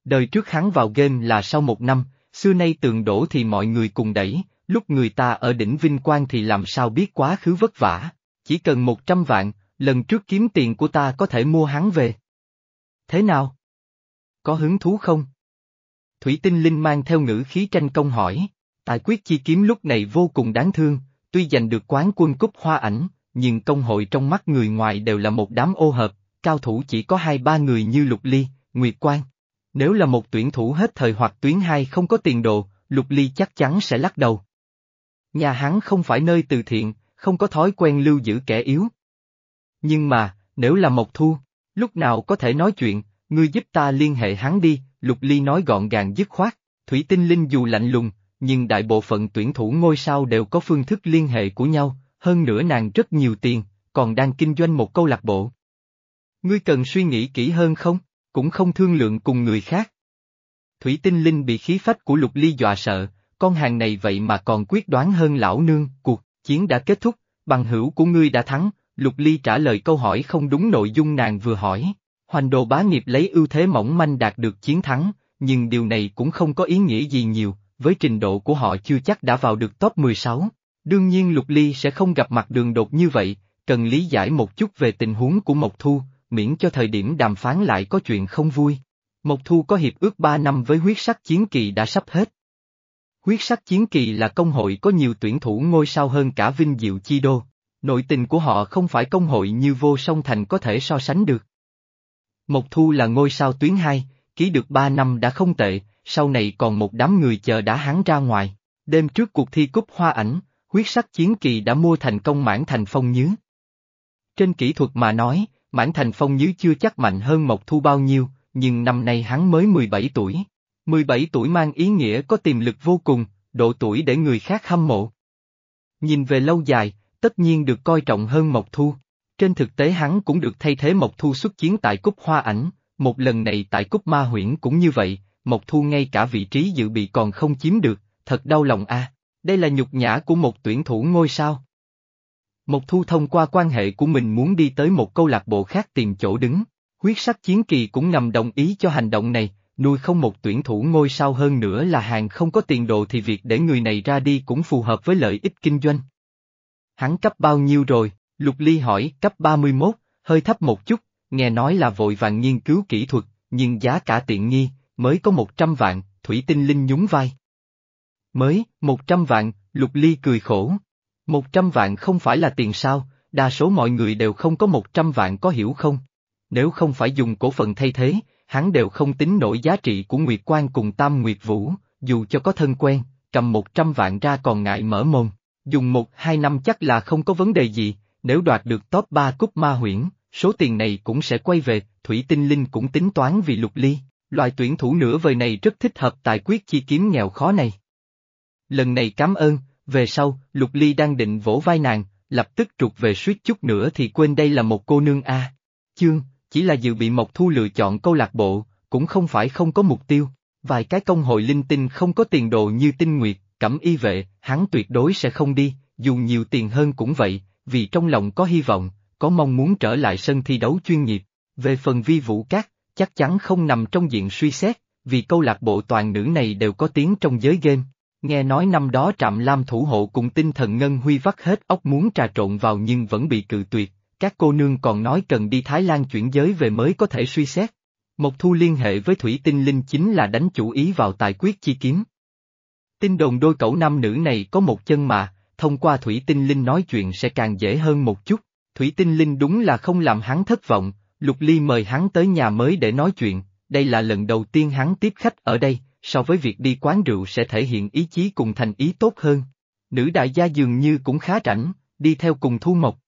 Đời trước hắn vào game là sau một năm, xưa nay tường đổ thì mọi người cùng đẩy, lúc người ta ở đỉnh vinh quang thì làm sao biết quá khứ vất vả, chỉ cần một trăm vạn, lần trước kiếm tiền của ta có thể mua hắn về. Thế nào? Có hứng thú không? Thủy tinh linh mang theo ngữ khí tranh công hỏi, tài quyết chi kiếm lúc này vô cùng đáng thương, tuy giành được quán quân cúp hoa ảnh, nhưng công hội trong mắt người ngoài đều là một đám ô hợp, cao thủ chỉ có hai ba người như Lục Ly, Nguyệt Quang. Nếu là một tuyển thủ hết thời hoặc tuyến hai không có tiền đồ, Lục Ly chắc chắn sẽ lắc đầu. Nhà hắn không phải nơi từ thiện, không có thói quen lưu giữ kẻ yếu. Nhưng mà, nếu là Mộc Thu, lúc nào có thể nói chuyện, ngươi giúp ta liên hệ hắn đi, Lục Ly nói gọn gàng dứt khoát, Thủy Tinh Linh dù lạnh lùng, nhưng đại bộ phận tuyển thủ ngôi sao đều có phương thức liên hệ của nhau, hơn nữa nàng rất nhiều tiền, còn đang kinh doanh một câu lạc bộ. Ngươi cần suy nghĩ kỹ hơn không, cũng không thương lượng cùng người khác. Thủy Tinh Linh bị khí phách của Lục Ly dọa sợ, con hàng này vậy mà còn quyết đoán hơn lão nương, cuộc chiến đã kết thúc, bằng hữu của ngươi đã thắng, Lục Ly trả lời câu hỏi không đúng nội dung nàng vừa hỏi. Hoành đồ bá nghiệp lấy ưu thế mỏng manh đạt được chiến thắng, nhưng điều này cũng không có ý nghĩa gì nhiều, với trình độ của họ chưa chắc đã vào được top 16. Đương nhiên Lục Ly sẽ không gặp mặt đường đột như vậy, cần lý giải một chút về tình huống của Mộc Thu, miễn cho thời điểm đàm phán lại có chuyện không vui. Mộc Thu có hiệp ước 3 năm với huyết sắc chiến kỳ đã sắp hết. Huyết sắc chiến kỳ là công hội có nhiều tuyển thủ ngôi sao hơn cả Vinh Diệu Chi Đô. Nội tình của họ không phải công hội như vô song thành có thể so sánh được. Mộc Thu là ngôi sao tuyến 2, ký được 3 năm đã không tệ, sau này còn một đám người chờ đã hắn ra ngoài. Đêm trước cuộc thi cúp hoa ảnh, huyết sắc chiến kỳ đã mua thành công mãn thành phong nhứ. Trên kỹ thuật mà nói, mãn thành phong nhứ chưa chắc mạnh hơn Mộc Thu bao nhiêu, nhưng năm nay hắn mới 17 tuổi. 17 tuổi mang ý nghĩa có tiềm lực vô cùng, độ tuổi để người khác hâm mộ. Nhìn về lâu dài, tất nhiên được coi trọng hơn Mộc Thu. Trên thực tế hắn cũng được thay thế Mộc Thu xuất chiến tại Cúp Hoa Ảnh, một lần này tại Cúp Ma Huyễn cũng như vậy, Mộc Thu ngay cả vị trí dự bị còn không chiếm được, thật đau lòng a. Đây là nhục nhã của một tuyển thủ ngôi sao. Mộc Thu thông qua quan hệ của mình muốn đi tới một câu lạc bộ khác tìm chỗ đứng, huyết sắc chiến kỳ cũng ngầm đồng ý cho hành động này, nuôi không một tuyển thủ ngôi sao hơn nữa là hàng không có tiền đồ thì việc để người này ra đi cũng phù hợp với lợi ích kinh doanh. Hắn cấp bao nhiêu rồi? Lục Ly hỏi cấp 31, hơi thấp một chút, nghe nói là vội vàng nghiên cứu kỹ thuật, nhưng giá cả tiện nghi, mới có 100 vạn, Thủy Tinh Linh nhún vai. Mới, 100 vạn, Lục Ly cười khổ. 100 vạn không phải là tiền sao, đa số mọi người đều không có 100 vạn có hiểu không? Nếu không phải dùng cổ phần thay thế, hắn đều không tính nổi giá trị của Nguyệt Quan cùng Tam Nguyệt Vũ, dù cho có thân quen, cầm 100 vạn ra còn ngại mở mồm. Dùng một hai năm chắc là không có vấn đề gì, nếu đoạt được top 3 cúp ma huyễn, số tiền này cũng sẽ quay về, Thủy Tinh Linh cũng tính toán vì lục ly, loại tuyển thủ nửa vời này rất thích hợp tài quyết chi kiếm nghèo khó này. Lần này cảm ơn, về sau, lục ly đang định vỗ vai nàng, lập tức trục về suýt chút nữa thì quên đây là một cô nương a. Chương, chỉ là dự bị Mộc Thu lựa chọn câu lạc bộ, cũng không phải không có mục tiêu, vài cái công hội linh tinh không có tiền đồ như tinh nguyệt, cẩm y vệ, hắn tuyệt đối sẽ không đi, dù nhiều tiền hơn cũng vậy, vì trong lòng có hy vọng, có mong muốn trở lại sân thi đấu chuyên nghiệp. Về phần vi vũ cát, chắc chắn không nằm trong diện suy xét, vì câu lạc bộ toàn nữ này đều có tiếng trong giới game. Nghe nói năm đó Trạm Lam thủ hộ cùng tinh thần Ngân Huy vắt hết ốc muốn trà trộn vào nhưng vẫn bị cự tuyệt, các cô nương còn nói cần đi Thái Lan chuyển giới về mới có thể suy xét. Mộc thu liên hệ với Thủy Tinh Linh chính là đánh chủ ý vào tài quyết chi kiếm. Tin đồn đôi cậu nam nữ này có một chân mà, thông qua Thủy Tinh Linh nói chuyện sẽ càng dễ hơn một chút. Thủy Tinh Linh đúng là không làm hắn thất vọng, Lục Ly mời hắn tới nhà mới để nói chuyện, đây là lần đầu tiên hắn tiếp khách ở đây, so với việc đi quán rượu sẽ thể hiện ý chí cùng thành ý tốt hơn. Nữ đại gia dường như cũng khá rảnh, đi theo cùng Thu Mộc.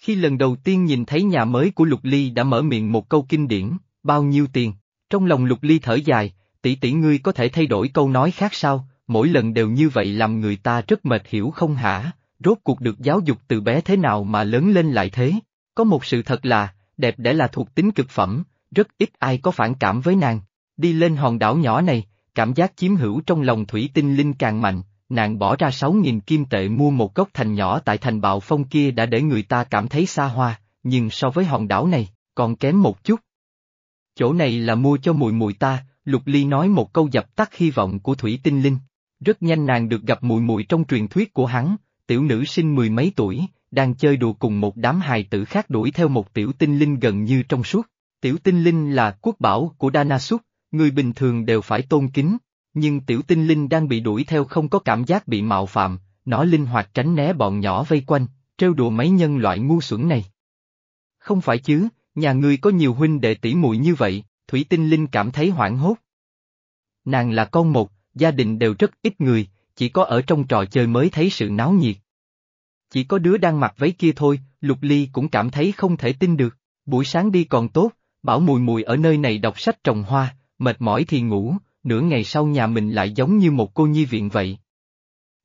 Khi lần đầu tiên nhìn thấy nhà mới của Lục Ly đã mở miệng một câu kinh điển, bao nhiêu tiền, trong lòng Lục Ly thở dài, tỷ tỷ ngươi có thể thay đổi câu nói khác sao, mỗi lần đều như vậy làm người ta rất mệt hiểu không hả, rốt cuộc được giáo dục từ bé thế nào mà lớn lên lại thế. Có một sự thật là, đẹp để là thuộc tính cực phẩm, rất ít ai có phản cảm với nàng. Đi lên hòn đảo nhỏ này, cảm giác chiếm hữu trong lòng thủy tinh linh càng mạnh, nàng bỏ ra 6.000 kim tệ mua một gốc thành nhỏ tại thành bạo phong kia đã để người ta cảm thấy xa hoa, nhưng so với hòn đảo này, còn kém một chút. Chỗ này là mua cho mùi mùi ta, Lục Ly nói một câu dập tắt hy vọng của thủy tinh linh. Rất nhanh nàng được gặp mùi mùi trong truyền thuyết của hắn, tiểu nữ sinh mười mấy tuổi, đang chơi đùa cùng một đám hài tử khác đuổi theo một tiểu tinh linh gần như trong suốt. Tiểu tinh linh là quốc bảo của Danasuk, người bình thường đều phải tôn kính, nhưng tiểu tinh linh đang bị đuổi theo không có cảm giác bị mạo phạm, nó linh hoạt tránh né bọn nhỏ vây quanh, trêu đùa mấy nhân loại ngu xuẩn này. Không phải chứ, nhà ngươi có nhiều huynh đệ tỷ muội như vậy, Thủy Tinh Linh cảm thấy hoảng hốt. Nàng là con một, gia đình đều rất ít người, chỉ có ở trong trò chơi mới thấy sự náo nhiệt. Chỉ có đứa đang mặc váy kia thôi, Lục Ly cũng cảm thấy không thể tin được, buổi sáng đi còn tốt, bảo mùi mùi ở nơi này đọc sách trồng hoa, mệt mỏi thì ngủ, nửa ngày sau nhà mình lại giống như một cô nhi viện vậy.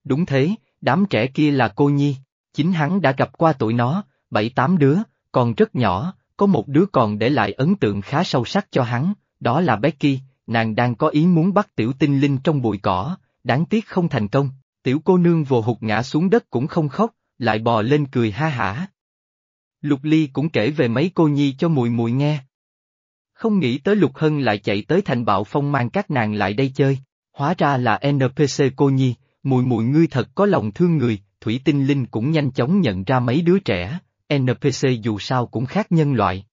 Đúng thế, đám trẻ kia là cô nhi, chính hắn đã gặp qua tụi nó, bảy tám đứa, còn rất nhỏ, có một đứa còn để lại ấn tượng khá sâu sắc cho hắn, đó là Becky, nàng đang có ý muốn bắt tiểu tinh linh trong bụi cỏ, đáng tiếc không thành công, tiểu cô nương vồ hụt ngã xuống đất cũng không khóc, lại bò lên cười ha hả. Lục Ly cũng kể về mấy cô nhi cho mùi mùi nghe. Không nghĩ tới Lục Hân lại chạy tới thành bạo phong mang các nàng lại đây chơi, hóa ra là NPC cô nhi, mùi mùi ngươi thật có lòng thương người, Thủy Tinh Linh cũng nhanh chóng nhận ra mấy đứa trẻ, NPC dù sao cũng khác nhân loại.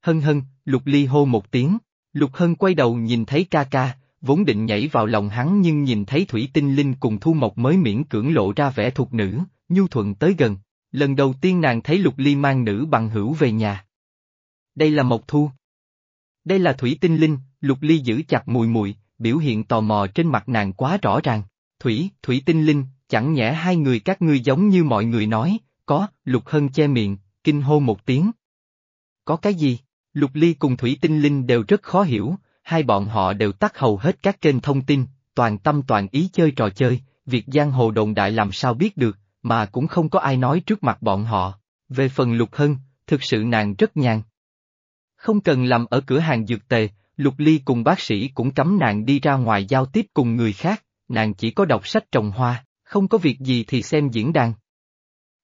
Hân hân, Lục Ly hô một tiếng, Lục Hân quay đầu nhìn thấy ca ca, vốn định nhảy vào lòng hắn nhưng nhìn thấy Thủy Tinh Linh cùng Thu Mộc mới miễn cưỡng lộ ra vẻ thuộc nữ, nhu thuận tới gần. Lần đầu tiên nàng thấy Lục Ly mang nữ bằng hữu về nhà. Đây là Mộc Thu. Đây là Thủy Tinh Linh, Lục Ly giữ chặt mùi mùi, biểu hiện tò mò trên mặt nàng quá rõ ràng. Thủy, Thủy Tinh Linh, chẳng nhẽ hai người các ngươi giống như mọi người nói, có, Lục Hân che miệng, kinh hô một tiếng. Có cái gì? Lục Ly cùng Thủy Tinh Linh đều rất khó hiểu, hai bọn họ đều tắt hầu hết các kênh thông tin, toàn tâm toàn ý chơi trò chơi, việc giang hồ đồn đại làm sao biết được, mà cũng không có ai nói trước mặt bọn họ. Về phần Lục Hân, thực sự nàng rất nhàn. Không cần làm ở cửa hàng dược tề, Lục Ly cùng bác sĩ cũng cấm nàng đi ra ngoài giao tiếp cùng người khác, nàng chỉ có đọc sách trồng hoa, không có việc gì thì xem diễn đàn.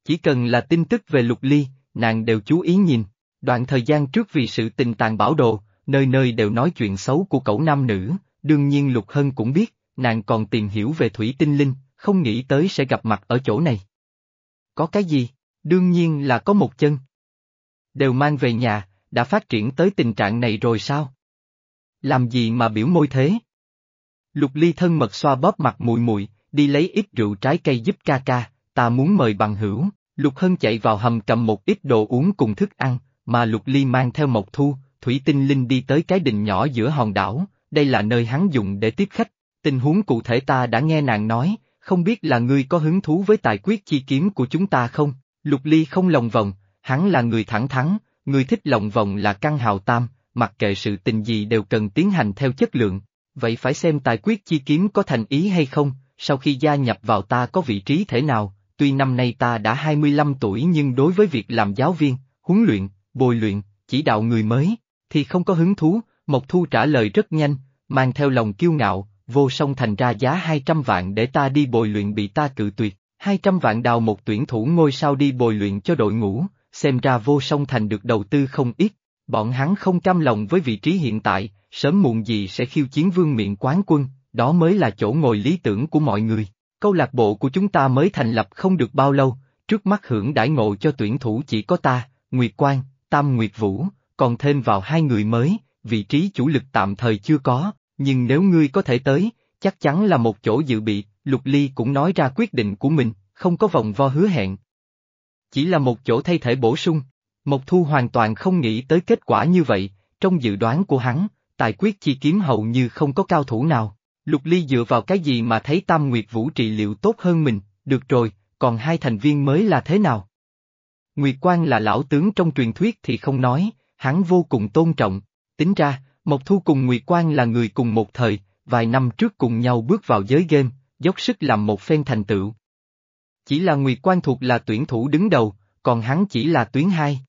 Chỉ cần là tin tức về Lục Ly, nàng đều chú ý nhìn. Đoạn thời gian trước vì sự tình tàn bảo đồ, nơi nơi đều nói chuyện xấu của cậu nam nữ, đương nhiên Lục Hân cũng biết, nàng còn tìm hiểu về Thủy Tinh Linh, không nghĩ tới sẽ gặp mặt ở chỗ này. Có cái gì? Đương nhiên là có một chân. Đều mang về nhà, đã phát triển tới tình trạng này rồi sao? Làm gì mà biểu môi thế? Lục ly thân mật xoa bóp mặt mùi mùi, đi lấy ít rượu trái cây giúp ca ca, ta muốn mời bằng hữu. Lục Hân chạy vào hầm cầm một ít đồ uống cùng thức ăn, mà Lục Ly mang theo Mộc Thu, Thủy Tinh Linh đi tới cái đình nhỏ giữa hòn đảo, đây là nơi hắn dùng để tiếp khách. Tình huống cụ thể ta đã nghe nàng nói, không biết là ngươi có hứng thú với tài quyết chi kiếm của chúng ta không? Lục Ly không lòng vòng, hắn là người thẳng thắn, người thích lòng vòng là căn hào tam, mặc kệ sự tình gì đều cần tiến hành theo chất lượng. Vậy phải xem tài quyết chi kiếm có thành ý hay không, sau khi gia nhập vào ta có vị trí thể nào, tuy năm nay ta đã 25 tuổi nhưng đối với việc làm giáo viên, huấn luyện, bồi luyện, chỉ đạo người mới, thì không có hứng thú, Mộc Thu trả lời rất nhanh, mang theo lòng kiêu ngạo, vô song thành ra giá 200 vạn để ta đi bồi luyện bị ta cự tuyệt, 200 vạn đào một tuyển thủ ngôi sao đi bồi luyện cho đội ngũ, xem ra vô song thành được đầu tư không ít, bọn hắn không cam lòng với vị trí hiện tại, sớm muộn gì sẽ khiêu chiến vương miện quán quân, đó mới là chỗ ngồi lý tưởng của mọi người. Câu lạc bộ của chúng ta mới thành lập không được bao lâu, trước mắt hưởng đãi ngộ cho tuyển thủ chỉ có ta, Nguyệt Quang, Tam Nguyệt Vũ, còn thêm vào hai người mới, vị trí chủ lực tạm thời chưa có, nhưng nếu ngươi có thể tới, chắc chắn là một chỗ dự bị, Lục Ly cũng nói ra quyết định của mình, không có vòng vo hứa hẹn. Chỉ là một chỗ thay thể bổ sung, Mộc Thu hoàn toàn không nghĩ tới kết quả như vậy, trong dự đoán của hắn, tài quyết chi kiếm hầu như không có cao thủ nào. Lục Ly dựa vào cái gì mà thấy Tam Nguyệt Vũ trị liệu tốt hơn mình, được rồi, còn hai thành viên mới là thế nào? Nguyệt Quang là lão tướng trong truyền thuyết thì không nói, hắn vô cùng tôn trọng, tính ra, Mộc Thu cùng Nguyệt Quang là người cùng một thời, vài năm trước cùng nhau bước vào giới game, dốc sức làm một phen thành tựu. Chỉ là Nguyệt Quang thuộc là tuyển thủ đứng đầu, còn hắn chỉ là tuyến hai,